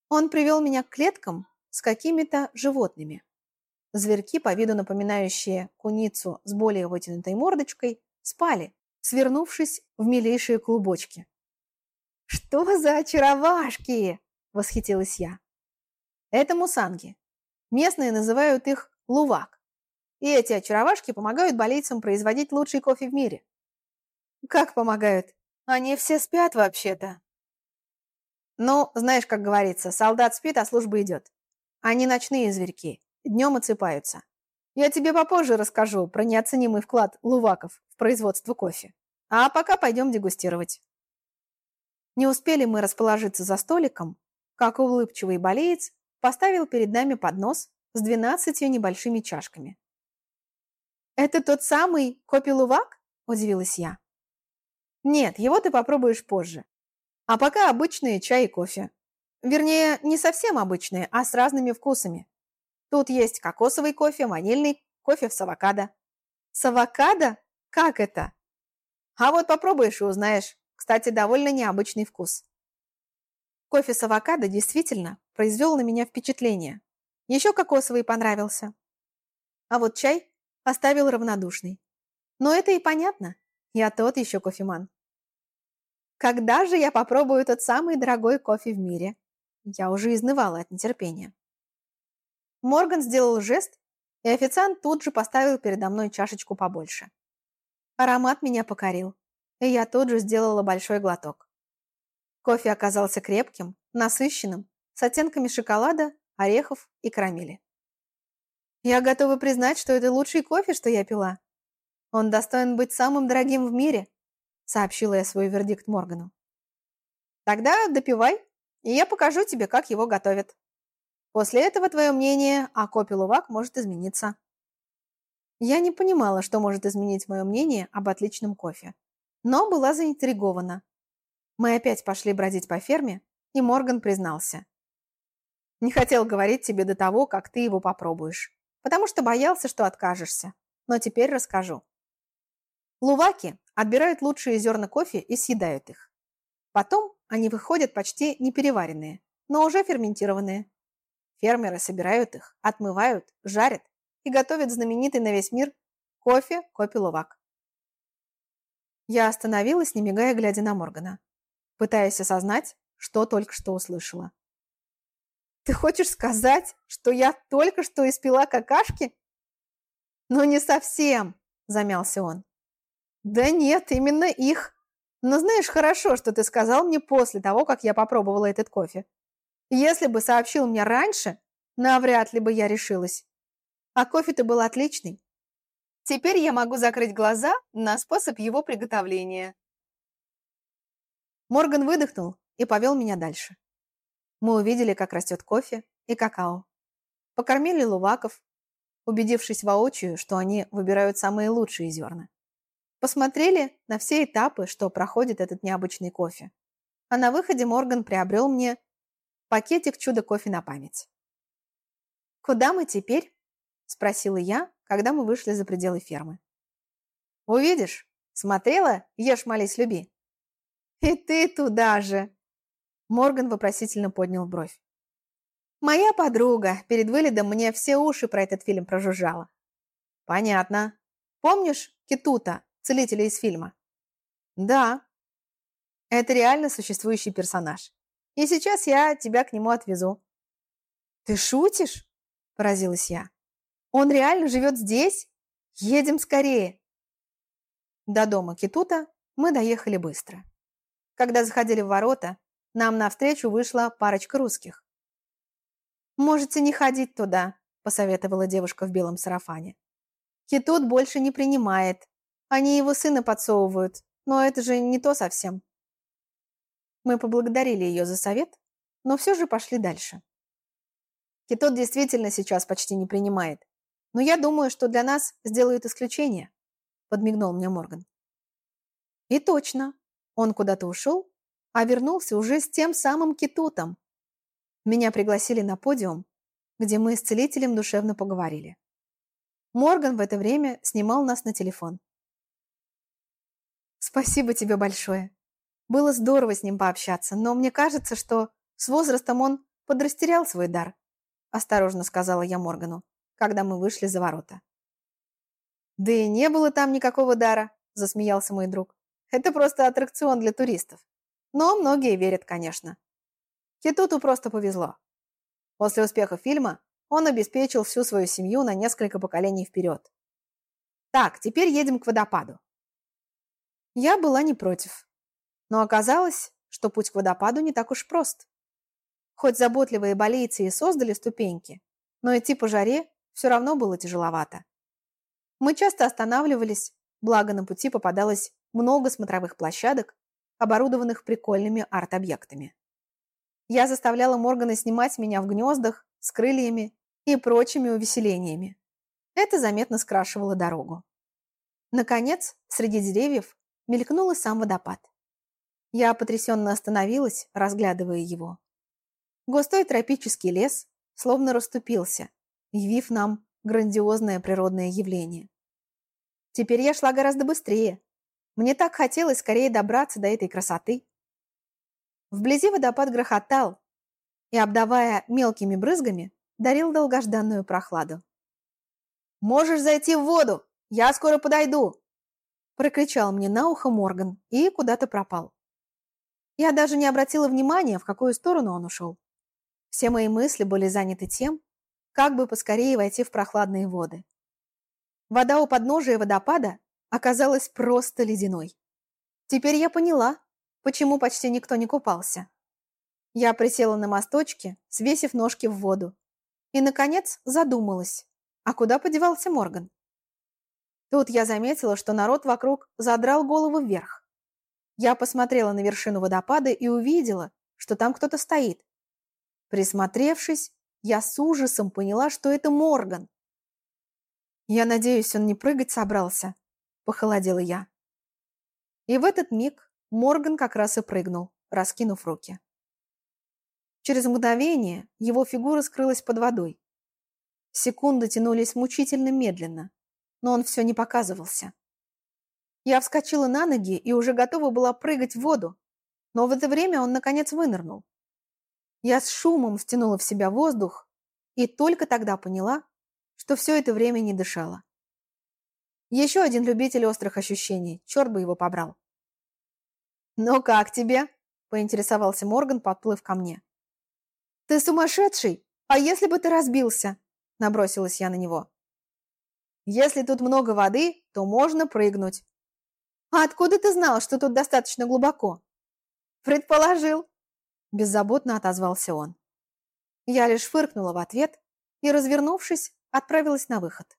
Он привел меня к клеткам с какими-то животными. Зверьки, по виду напоминающие куницу с более вытянутой мордочкой, спали, свернувшись в милейшие клубочки. «Что за очаровашки!» – восхитилась я. «Это мусанги. Местные называют их лувак. И эти очаровашки помогают болельцам производить лучший кофе в мире». «Как помогают? Они все спят вообще-то». «Ну, знаешь, как говорится, солдат спит, а служба идет. Они ночные зверьки, днем отсыпаются. Я тебе попозже расскажу про неоценимый вклад луваков в производство кофе. А пока пойдем дегустировать». Не успели мы расположиться за столиком, как улыбчивый болеец поставил перед нами поднос с двенадцатью небольшими чашками. «Это тот самый копилувак?» – удивилась я. «Нет, его ты попробуешь позже. А пока обычные чай и кофе. Вернее, не совсем обычные, а с разными вкусами. Тут есть кокосовый кофе, ванильный, кофе с авокадо». «С авокадо? Как это?» «А вот попробуешь и узнаешь. Кстати, довольно необычный вкус. Кофе с авокадо действительно произвел на меня впечатление. Еще кокосовый понравился. А вот чай оставил равнодушный. Но это и понятно. Я тот еще кофеман. Когда же я попробую тот самый дорогой кофе в мире? Я уже изнывала от нетерпения. Морган сделал жест, и официант тут же поставил передо мной чашечку побольше. Аромат меня покорил и я тут же сделала большой глоток. Кофе оказался крепким, насыщенным, с оттенками шоколада, орехов и карамели. Я готова признать, что это лучший кофе, что я пила. Он достоин быть самым дорогим в мире, сообщила я свой вердикт Моргану. Тогда допивай, и я покажу тебе, как его готовят. После этого твое мнение о копе Лувак может измениться. Я не понимала, что может изменить мое мнение об отличном кофе но была заинтригована. Мы опять пошли бродить по ферме, и Морган признался. «Не хотел говорить тебе до того, как ты его попробуешь, потому что боялся, что откажешься. Но теперь расскажу. Луваки отбирают лучшие зерна кофе и съедают их. Потом они выходят почти непереваренные, но уже ферментированные. Фермеры собирают их, отмывают, жарят и готовят знаменитый на весь мир кофе Копи-Лувак. Я остановилась, не мигая, глядя на Моргана, пытаясь осознать, что только что услышала. «Ты хочешь сказать, что я только что испила какашки?» «Ну, не совсем», – замялся он. «Да нет, именно их. Но знаешь, хорошо, что ты сказал мне после того, как я попробовала этот кофе. Если бы сообщил мне раньше, навряд ли бы я решилась. А кофе-то был отличный. Теперь я могу закрыть глаза на способ его приготовления. Морган выдохнул и повел меня дальше. Мы увидели, как растет кофе и какао. Покормили луваков, убедившись воочию, что они выбирают самые лучшие зерна. Посмотрели на все этапы, что проходит этот необычный кофе. А на выходе Морган приобрел мне пакетик чудо-кофе на память. «Куда мы теперь?» – спросила я, когда мы вышли за пределы фермы. «Увидишь? Смотрела? Ешь, молись, люби!» «И ты туда же!» Морган вопросительно поднял бровь. «Моя подруга перед вылетом мне все уши про этот фильм прожужжала». «Понятно. Помнишь Китута, целителя из фильма?» «Да. Это реально существующий персонаж. И сейчас я тебя к нему отвезу». «Ты шутишь?» – поразилась я. Он реально живет здесь? Едем скорее!» До дома Китута мы доехали быстро. Когда заходили в ворота, нам навстречу вышла парочка русских. «Можете не ходить туда», – посоветовала девушка в белом сарафане. «Китут больше не принимает. Они его сына подсовывают, но это же не то совсем». Мы поблагодарили ее за совет, но все же пошли дальше. Китот действительно сейчас почти не принимает, но я думаю, что для нас сделают исключение, подмигнул мне Морган. И точно, он куда-то ушел, а вернулся уже с тем самым китутом. Меня пригласили на подиум, где мы с целителем душевно поговорили. Морган в это время снимал нас на телефон. Спасибо тебе большое. Было здорово с ним пообщаться, но мне кажется, что с возрастом он подрастерял свой дар, осторожно сказала я Моргану, когда мы вышли за ворота. Да и не было там никакого дара, засмеялся мой друг. Это просто аттракцион для туристов. Но многие верят, конечно. Китуту просто повезло. После успеха фильма он обеспечил всю свою семью на несколько поколений вперед. Так, теперь едем к водопаду. Я была не против. Но оказалось, что путь к водопаду не так уж прост. Хоть заботливые болейцы и создали ступеньки, но идти по жаре все равно было тяжеловато. Мы часто останавливались, благо на пути попадалось много смотровых площадок, оборудованных прикольными арт-объектами. Я заставляла Моргана снимать меня в гнездах, с крыльями и прочими увеселениями. Это заметно скрашивало дорогу. Наконец, среди деревьев мелькнул и сам водопад. Я потрясенно остановилась, разглядывая его. Густой тропический лес словно расступился, явив нам грандиозное природное явление. Теперь я шла гораздо быстрее, мне так хотелось скорее добраться до этой красоты. Вблизи водопад грохотал и, обдавая мелкими брызгами, дарил долгожданную прохладу. «Можешь зайти в воду! Я скоро подойду!» Прокричал мне на ухо Морган и куда-то пропал. Я даже не обратила внимания, в какую сторону он ушел. Все мои мысли были заняты тем, как бы поскорее войти в прохладные воды. Вода у подножия водопада оказалась просто ледяной. Теперь я поняла, почему почти никто не купался. Я присела на мосточке, свесив ножки в воду, и, наконец, задумалась, а куда подевался Морган? Тут я заметила, что народ вокруг задрал голову вверх. Я посмотрела на вершину водопада и увидела, что там кто-то стоит. Присмотревшись, я с ужасом поняла, что это Морган. Я надеюсь, он не прыгать собрался, похолодела я. И в этот миг Морган как раз и прыгнул, раскинув руки. Через мгновение его фигура скрылась под водой. Секунды тянулись мучительно медленно, но он все не показывался. Я вскочила на ноги и уже готова была прыгать в воду, но в это время он, наконец, вынырнул. Я с шумом втянула в себя воздух и только тогда поняла, что все это время не дышала. Еще один любитель острых ощущений. Черт бы его побрал. «Ну как тебе?» – поинтересовался Морган, подплыв ко мне. «Ты сумасшедший? А если бы ты разбился?» – набросилась я на него. «Если тут много воды, то можно прыгнуть». «А откуда ты знал, что тут достаточно глубоко?» «Предположил», – беззаботно отозвался он. Я лишь фыркнула в ответ и, развернувшись, отправилась на выход.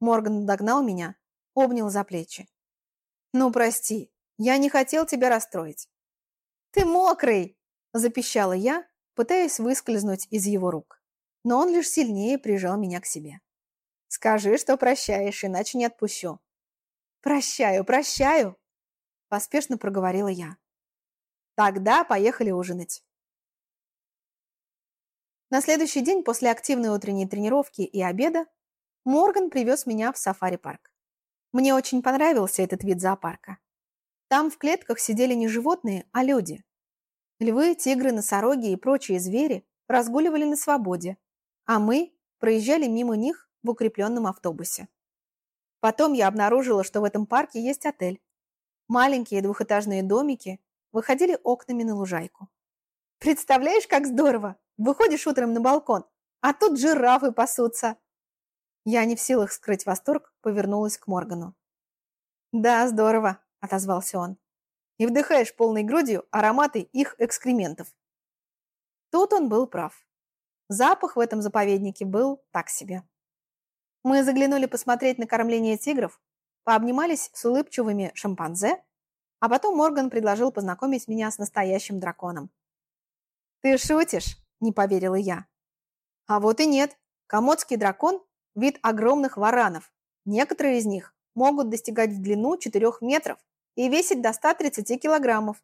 Морган догнал меня, обнял за плечи. «Ну, прости, я не хотел тебя расстроить». «Ты мокрый!» – запищала я, пытаясь выскользнуть из его рук. Но он лишь сильнее прижал меня к себе. «Скажи, что прощаешь, иначе не отпущу». «Прощаю, прощаю!» – поспешно проговорила я. «Тогда поехали ужинать». На следующий день после активной утренней тренировки и обеда Морган привез меня в сафари-парк. Мне очень понравился этот вид зоопарка. Там в клетках сидели не животные, а люди. Львы, тигры, носороги и прочие звери разгуливали на свободе, а мы проезжали мимо них в укрепленном автобусе. Потом я обнаружила, что в этом парке есть отель. Маленькие двухэтажные домики выходили окнами на лужайку. Представляешь, как здорово! Выходишь утром на балкон, а тут жирафы пасутся. Я не в силах скрыть восторг, повернулась к Моргану. «Да, здорово», — отозвался он. «И вдыхаешь полной грудью ароматы их экскрементов». Тут он был прав. Запах в этом заповеднике был так себе. Мы заглянули посмотреть на кормление тигров, пообнимались с улыбчивыми шимпанзе, А потом Морган предложил познакомить меня с настоящим драконом. «Ты шутишь?» – не поверила я. А вот и нет. Комодский дракон – вид огромных варанов. Некоторые из них могут достигать в длину 4 метров и весить до 130 килограммов.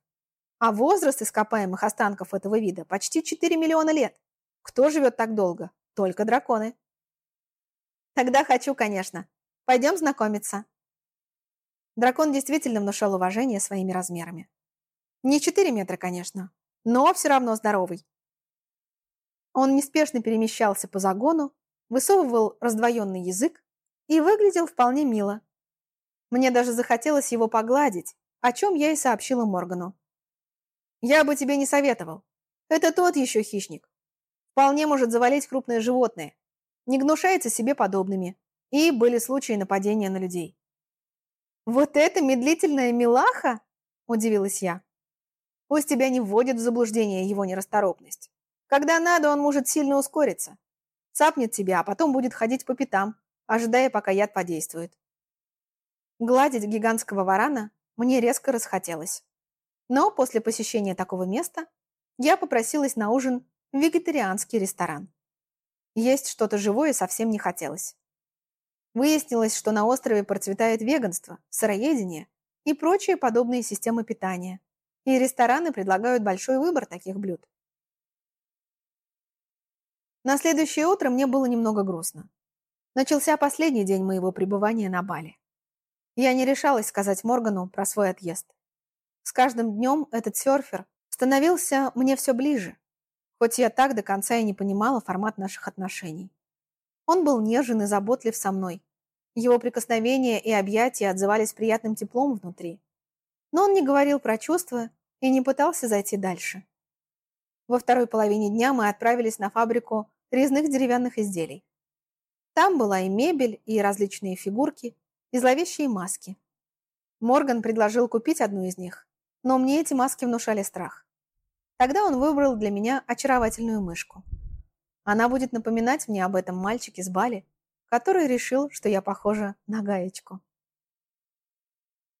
А возраст ископаемых останков этого вида почти 4 миллиона лет. Кто живет так долго? Только драконы. Тогда хочу, конечно. Пойдем знакомиться. Дракон действительно внушал уважение своими размерами. Не 4 метра, конечно, но все равно здоровый. Он неспешно перемещался по загону, высовывал раздвоенный язык и выглядел вполне мило. Мне даже захотелось его погладить, о чем я и сообщила Моргану. «Я бы тебе не советовал. Это тот еще хищник. Вполне может завалить крупное животное не гнушается себе подобными, и были случаи нападения на людей. «Вот это медлительная милаха?» – удивилась я. «Пусть тебя не вводит в заблуждение его нерасторопность. Когда надо, он может сильно ускориться. Цапнет тебя, а потом будет ходить по пятам, ожидая, пока яд подействует». Гладить гигантского варана мне резко расхотелось. Но после посещения такого места я попросилась на ужин в вегетарианский ресторан. Есть что-то живое совсем не хотелось. Выяснилось, что на острове процветает веганство, сыроедение и прочие подобные системы питания, и рестораны предлагают большой выбор таких блюд. На следующее утро мне было немного грустно. Начался последний день моего пребывания на Бали. Я не решалась сказать Моргану про свой отъезд. С каждым днем этот серфер становился мне все ближе, хоть я так до конца и не понимала формат наших отношений. Он был нежен и заботлив со мной. Его прикосновения и объятия отзывались приятным теплом внутри. Но он не говорил про чувства и не пытался зайти дальше. Во второй половине дня мы отправились на фабрику резных деревянных изделий. Там была и мебель, и различные фигурки, и зловещие маски. Морган предложил купить одну из них, но мне эти маски внушали страх. Тогда он выбрал для меня очаровательную мышку. Она будет напоминать мне об этом мальчике с Бали, который решил, что я похожа на гаечку.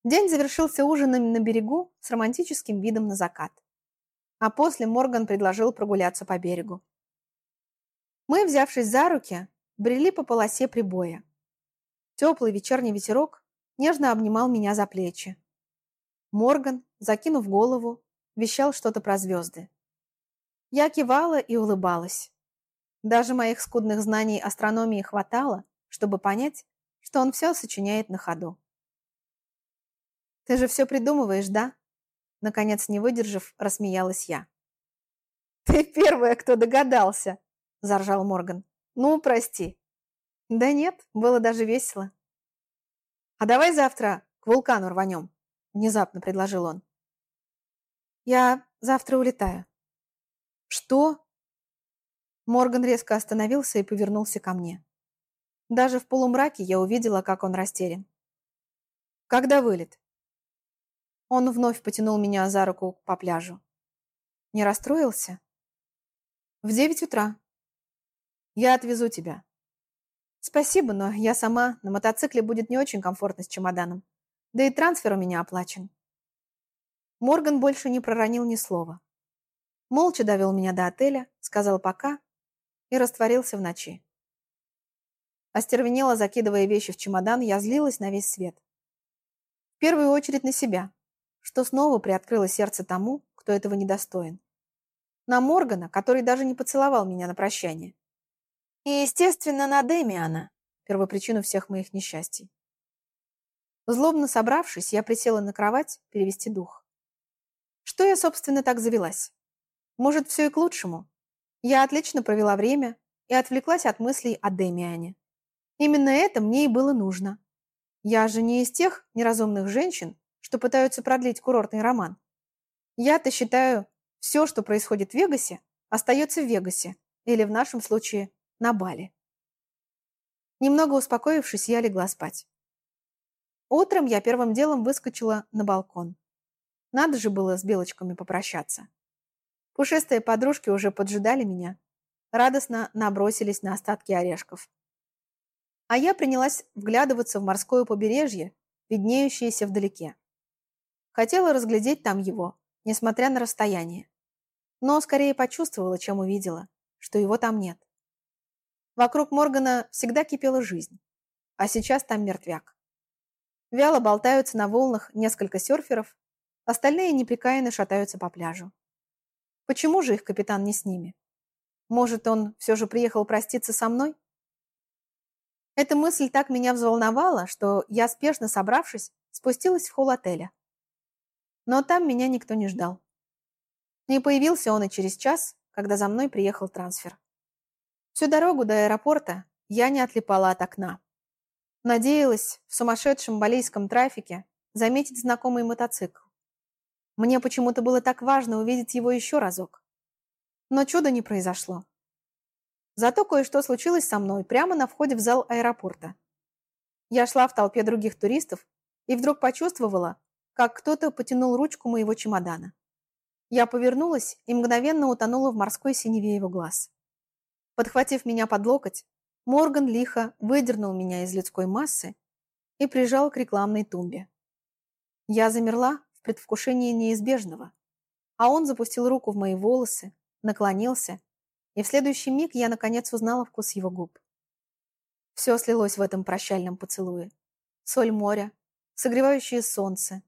День завершился ужином на берегу с романтическим видом на закат. А после Морган предложил прогуляться по берегу. Мы, взявшись за руки, брели по полосе прибоя. Теплый вечерний ветерок нежно обнимал меня за плечи. Морган, закинув голову, вещал что-то про звезды. Я кивала и улыбалась. Даже моих скудных знаний астрономии хватало, чтобы понять, что он все сочиняет на ходу. «Ты же все придумываешь, да?» Наконец, не выдержав, рассмеялась я. «Ты первая, кто догадался!» – заржал Морган. «Ну, прости». «Да нет, было даже весело». «А давай завтра к вулкану рванем», – внезапно предложил он. Я завтра улетаю. Что? Морган резко остановился и повернулся ко мне. Даже в полумраке я увидела, как он растерян. Когда вылет? Он вновь потянул меня за руку по пляжу. Не расстроился? В девять утра. Я отвезу тебя. Спасибо, но я сама на мотоцикле будет не очень комфортно с чемоданом. Да и трансфер у меня оплачен. Морган больше не проронил ни слова. Молча довел меня до отеля, сказал «пока» и растворился в ночи. Остервенела, закидывая вещи в чемодан, я злилась на весь свет. В первую очередь на себя, что снова приоткрыло сердце тому, кто этого недостоин. На Моргана, который даже не поцеловал меня на прощание. И, естественно, на Демиана, первопричину всех моих несчастий. Злобно собравшись, я присела на кровать перевести дух. Что я, собственно, так завелась? Может, все и к лучшему. Я отлично провела время и отвлеклась от мыслей о Демиане. Именно это мне и было нужно. Я же не из тех неразумных женщин, что пытаются продлить курортный роман. Я-то считаю, все, что происходит в Вегасе, остается в Вегасе, или в нашем случае на Бали. Немного успокоившись, я легла спать. Утром я первым делом выскочила на балкон. Надо же было с белочками попрощаться. Пушистые подружки уже поджидали меня. Радостно набросились на остатки орешков. А я принялась вглядываться в морское побережье, виднеющееся вдалеке. Хотела разглядеть там его, несмотря на расстояние. Но скорее почувствовала, чем увидела, что его там нет. Вокруг Моргана всегда кипела жизнь, а сейчас там мертвяк. Вяло болтаются на волнах несколько серферов, остальные непрекаянно шатаются по пляжу. Почему же их капитан не с ними? Может, он все же приехал проститься со мной? Эта мысль так меня взволновала, что я, спешно собравшись, спустилась в холл отеля. Но там меня никто не ждал. Не появился он и через час, когда за мной приехал трансфер. Всю дорогу до аэропорта я не отлипала от окна. Надеялась в сумасшедшем балийском трафике заметить знакомый мотоцикл. Мне почему-то было так важно увидеть его еще разок. Но чуда не произошло. Зато кое-что случилось со мной прямо на входе в зал аэропорта. Я шла в толпе других туристов и вдруг почувствовала, как кто-то потянул ручку моего чемодана. Я повернулась и мгновенно утонула в морской синеве его глаз. Подхватив меня под локоть, Морган лихо выдернул меня из людской массы и прижал к рекламной тумбе. Я замерла предвкушении неизбежного, а он запустил руку в мои волосы, наклонился, и в следующий миг я наконец узнала вкус его губ. Все слилось в этом прощальном поцелуе. Соль моря, согревающее солнце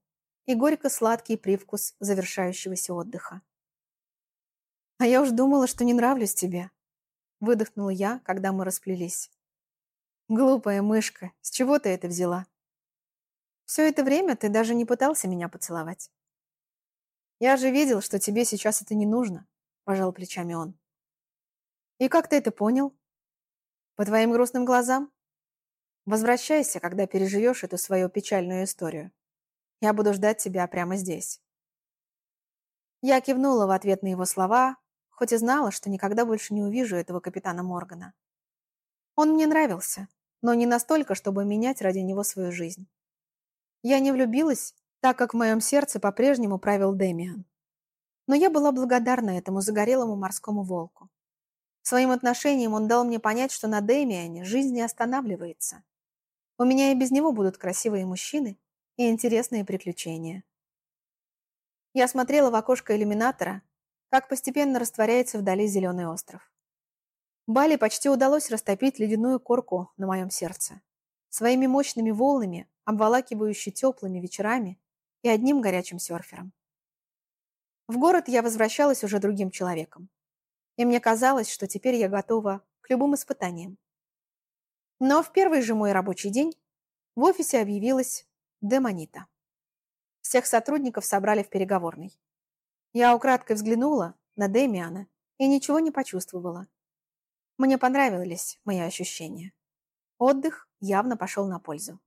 и горько-сладкий привкус завершающегося отдыха. «А я уж думала, что не нравлюсь тебе», Выдохнула я, когда мы расплелись. Глупая мышка, с чего ты это взяла? Все это время ты даже не пытался меня поцеловать. Я же видел, что тебе сейчас это не нужно, пожал плечами он. И как ты это понял? По твоим грустным глазам? Возвращайся, когда переживешь эту свою печальную историю. Я буду ждать тебя прямо здесь. Я кивнула в ответ на его слова, хоть и знала, что никогда больше не увижу этого капитана Моргана. Он мне нравился, но не настолько, чтобы менять ради него свою жизнь. Я не влюбилась, так как в моем сердце по-прежнему правил Демиан. Но я была благодарна этому загорелому морскому волку. Своим отношением он дал мне понять, что на Демиане жизнь не останавливается. У меня и без него будут красивые мужчины и интересные приключения. Я смотрела в окошко иллюминатора как постепенно растворяется вдали зеленый остров. Бали почти удалось растопить ледяную корку на моем сердце. Своими мощными волнами, обволакивающими теплыми вечерами и одним горячим серфером. В город я возвращалась уже другим человеком. И мне казалось, что теперь я готова к любым испытаниям. Но в первый же мой рабочий день в офисе объявилась Демонита. Всех сотрудников собрали в переговорной. Я украдкой взглянула на Дэмиана и ничего не почувствовала. Мне понравились мои ощущения. Отдых явно пошел на пользу.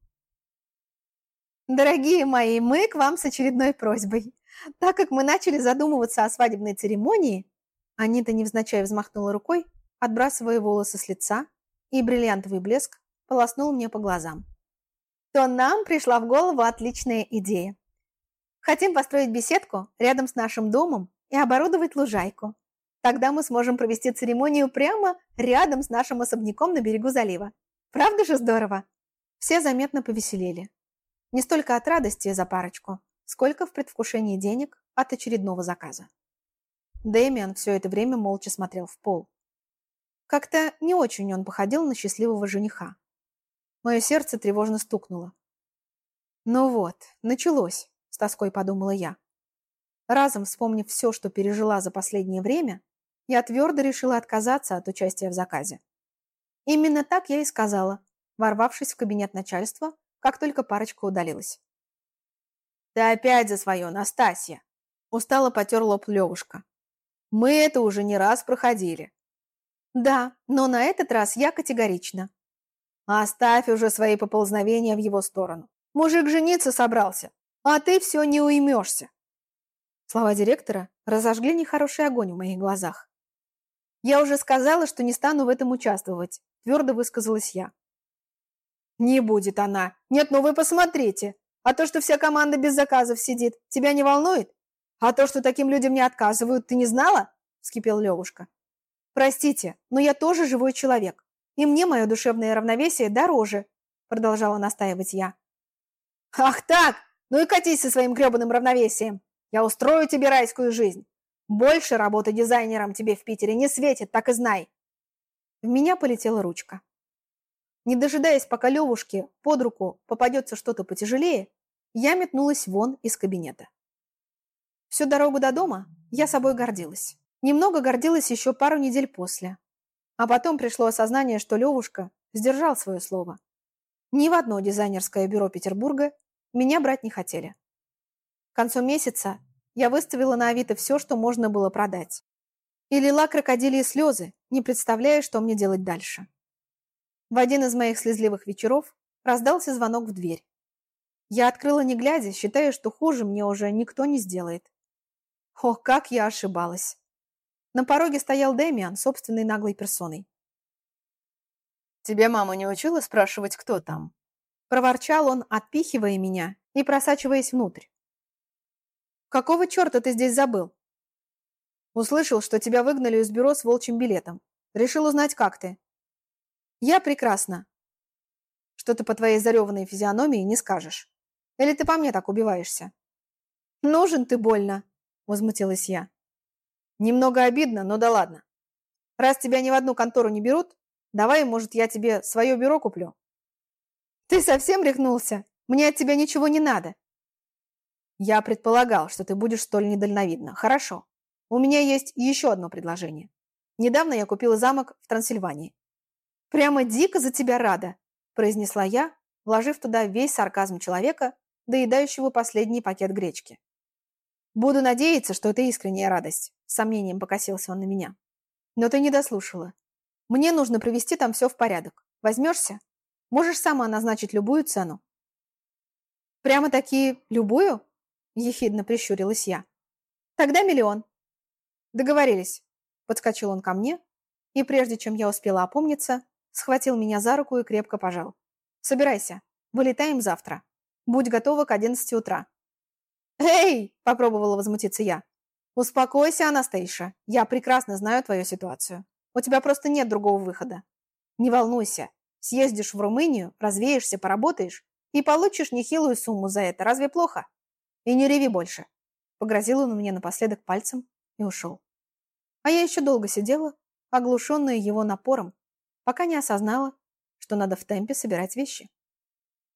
Дорогие мои, мы к вам с очередной просьбой. Так как мы начали задумываться о свадебной церемонии, Анита невзначай взмахнула рукой, отбрасывая волосы с лица, и бриллиантовый блеск полоснул мне по глазам. То нам пришла в голову отличная идея. Хотим построить беседку рядом с нашим домом и оборудовать лужайку. Тогда мы сможем провести церемонию прямо рядом с нашим особняком на берегу залива. Правда же здорово? Все заметно повеселели. Не столько от радости за парочку, сколько в предвкушении денег от очередного заказа. Дэмиан все это время молча смотрел в пол. Как-то не очень он походил на счастливого жениха. Мое сердце тревожно стукнуло. Ну вот, началось с тоской подумала я. Разом вспомнив все, что пережила за последнее время, я твердо решила отказаться от участия в заказе. Именно так я и сказала, ворвавшись в кабинет начальства, как только парочка удалилась. «Ты опять за свое, Настасья!» Устало потер лоб Левушка. «Мы это уже не раз проходили». «Да, но на этот раз я категорично». «Оставь уже свои поползновения в его сторону. Мужик жениться собрался а ты все не уймешься. Слова директора разожгли нехороший огонь в моих глазах. Я уже сказала, что не стану в этом участвовать, твердо высказалась я. Не будет она. Нет, ну вы посмотрите. А то, что вся команда без заказов сидит, тебя не волнует? А то, что таким людям не отказывают, ты не знала? Вскипел Левушка. Простите, но я тоже живой человек. И мне мое душевное равновесие дороже, продолжала настаивать я. Ах так, Ну и катись со своим гребаным равновесием. Я устрою тебе райскую жизнь. Больше работы дизайнером тебе в Питере не светит, так и знай. В меня полетела ручка. Не дожидаясь, пока Левушке под руку попадется что-то потяжелее, я метнулась вон из кабинета. Всю дорогу до дома я собой гордилась. Немного гордилась еще пару недель после. А потом пришло осознание, что Левушка сдержал свое слово. Ни в одно дизайнерское бюро Петербурга меня брать не хотели. К концу месяца я выставила на Авито все, что можно было продать и лила крокодилии слезы, не представляя, что мне делать дальше. В один из моих слезливых вечеров раздался звонок в дверь. Я открыла не глядя, считая, что хуже мне уже никто не сделает. Ох, как я ошибалась. На пороге стоял Дэмиан собственной наглой персоной. «Тебе мама не учила спрашивать, кто там?» Проворчал он, отпихивая меня и просачиваясь внутрь. «Какого черта ты здесь забыл?» Услышал, что тебя выгнали из бюро с волчьим билетом. Решил узнать, как ты. Я прекрасно. Что ты по твоей зареванной физиономии не скажешь. Или ты по мне так убиваешься? Нужен ты больно, возмутилась я. Немного обидно, но да ладно. Раз тебя ни в одну контору не берут, давай, может, я тебе свое бюро куплю. Ты совсем рехнулся? Мне от тебя ничего не надо. Я предполагал, что ты будешь столь недальновидна. Хорошо. У меня есть еще одно предложение. Недавно я купила замок в Трансильвании. Прямо дико за тебя рада, произнесла я, вложив туда весь сарказм человека, доедающего последний пакет гречки. Буду надеяться, что это искренняя радость, с сомнением покосился он на меня. Но ты не дослушала. Мне нужно привести там все в порядок. Возьмешься? Можешь сама назначить любую цену. Прямо таки любую? Ехидно прищурилась я. Тогда миллион. «Договорились», – подскочил он ко мне, и прежде чем я успела опомниться, схватил меня за руку и крепко пожал. «Собирайся, вылетаем завтра. Будь готова к одиннадцати утра». «Эй!» – попробовала возмутиться я. «Успокойся, Анастейша. Я прекрасно знаю твою ситуацию. У тебя просто нет другого выхода. Не волнуйся. Съездишь в Румынию, развеешься, поработаешь и получишь нехилую сумму за это. Разве плохо? И не реви больше». Погрозил он мне напоследок пальцем и ушел. А я еще долго сидела, оглушенная его напором, пока не осознала, что надо в темпе собирать вещи.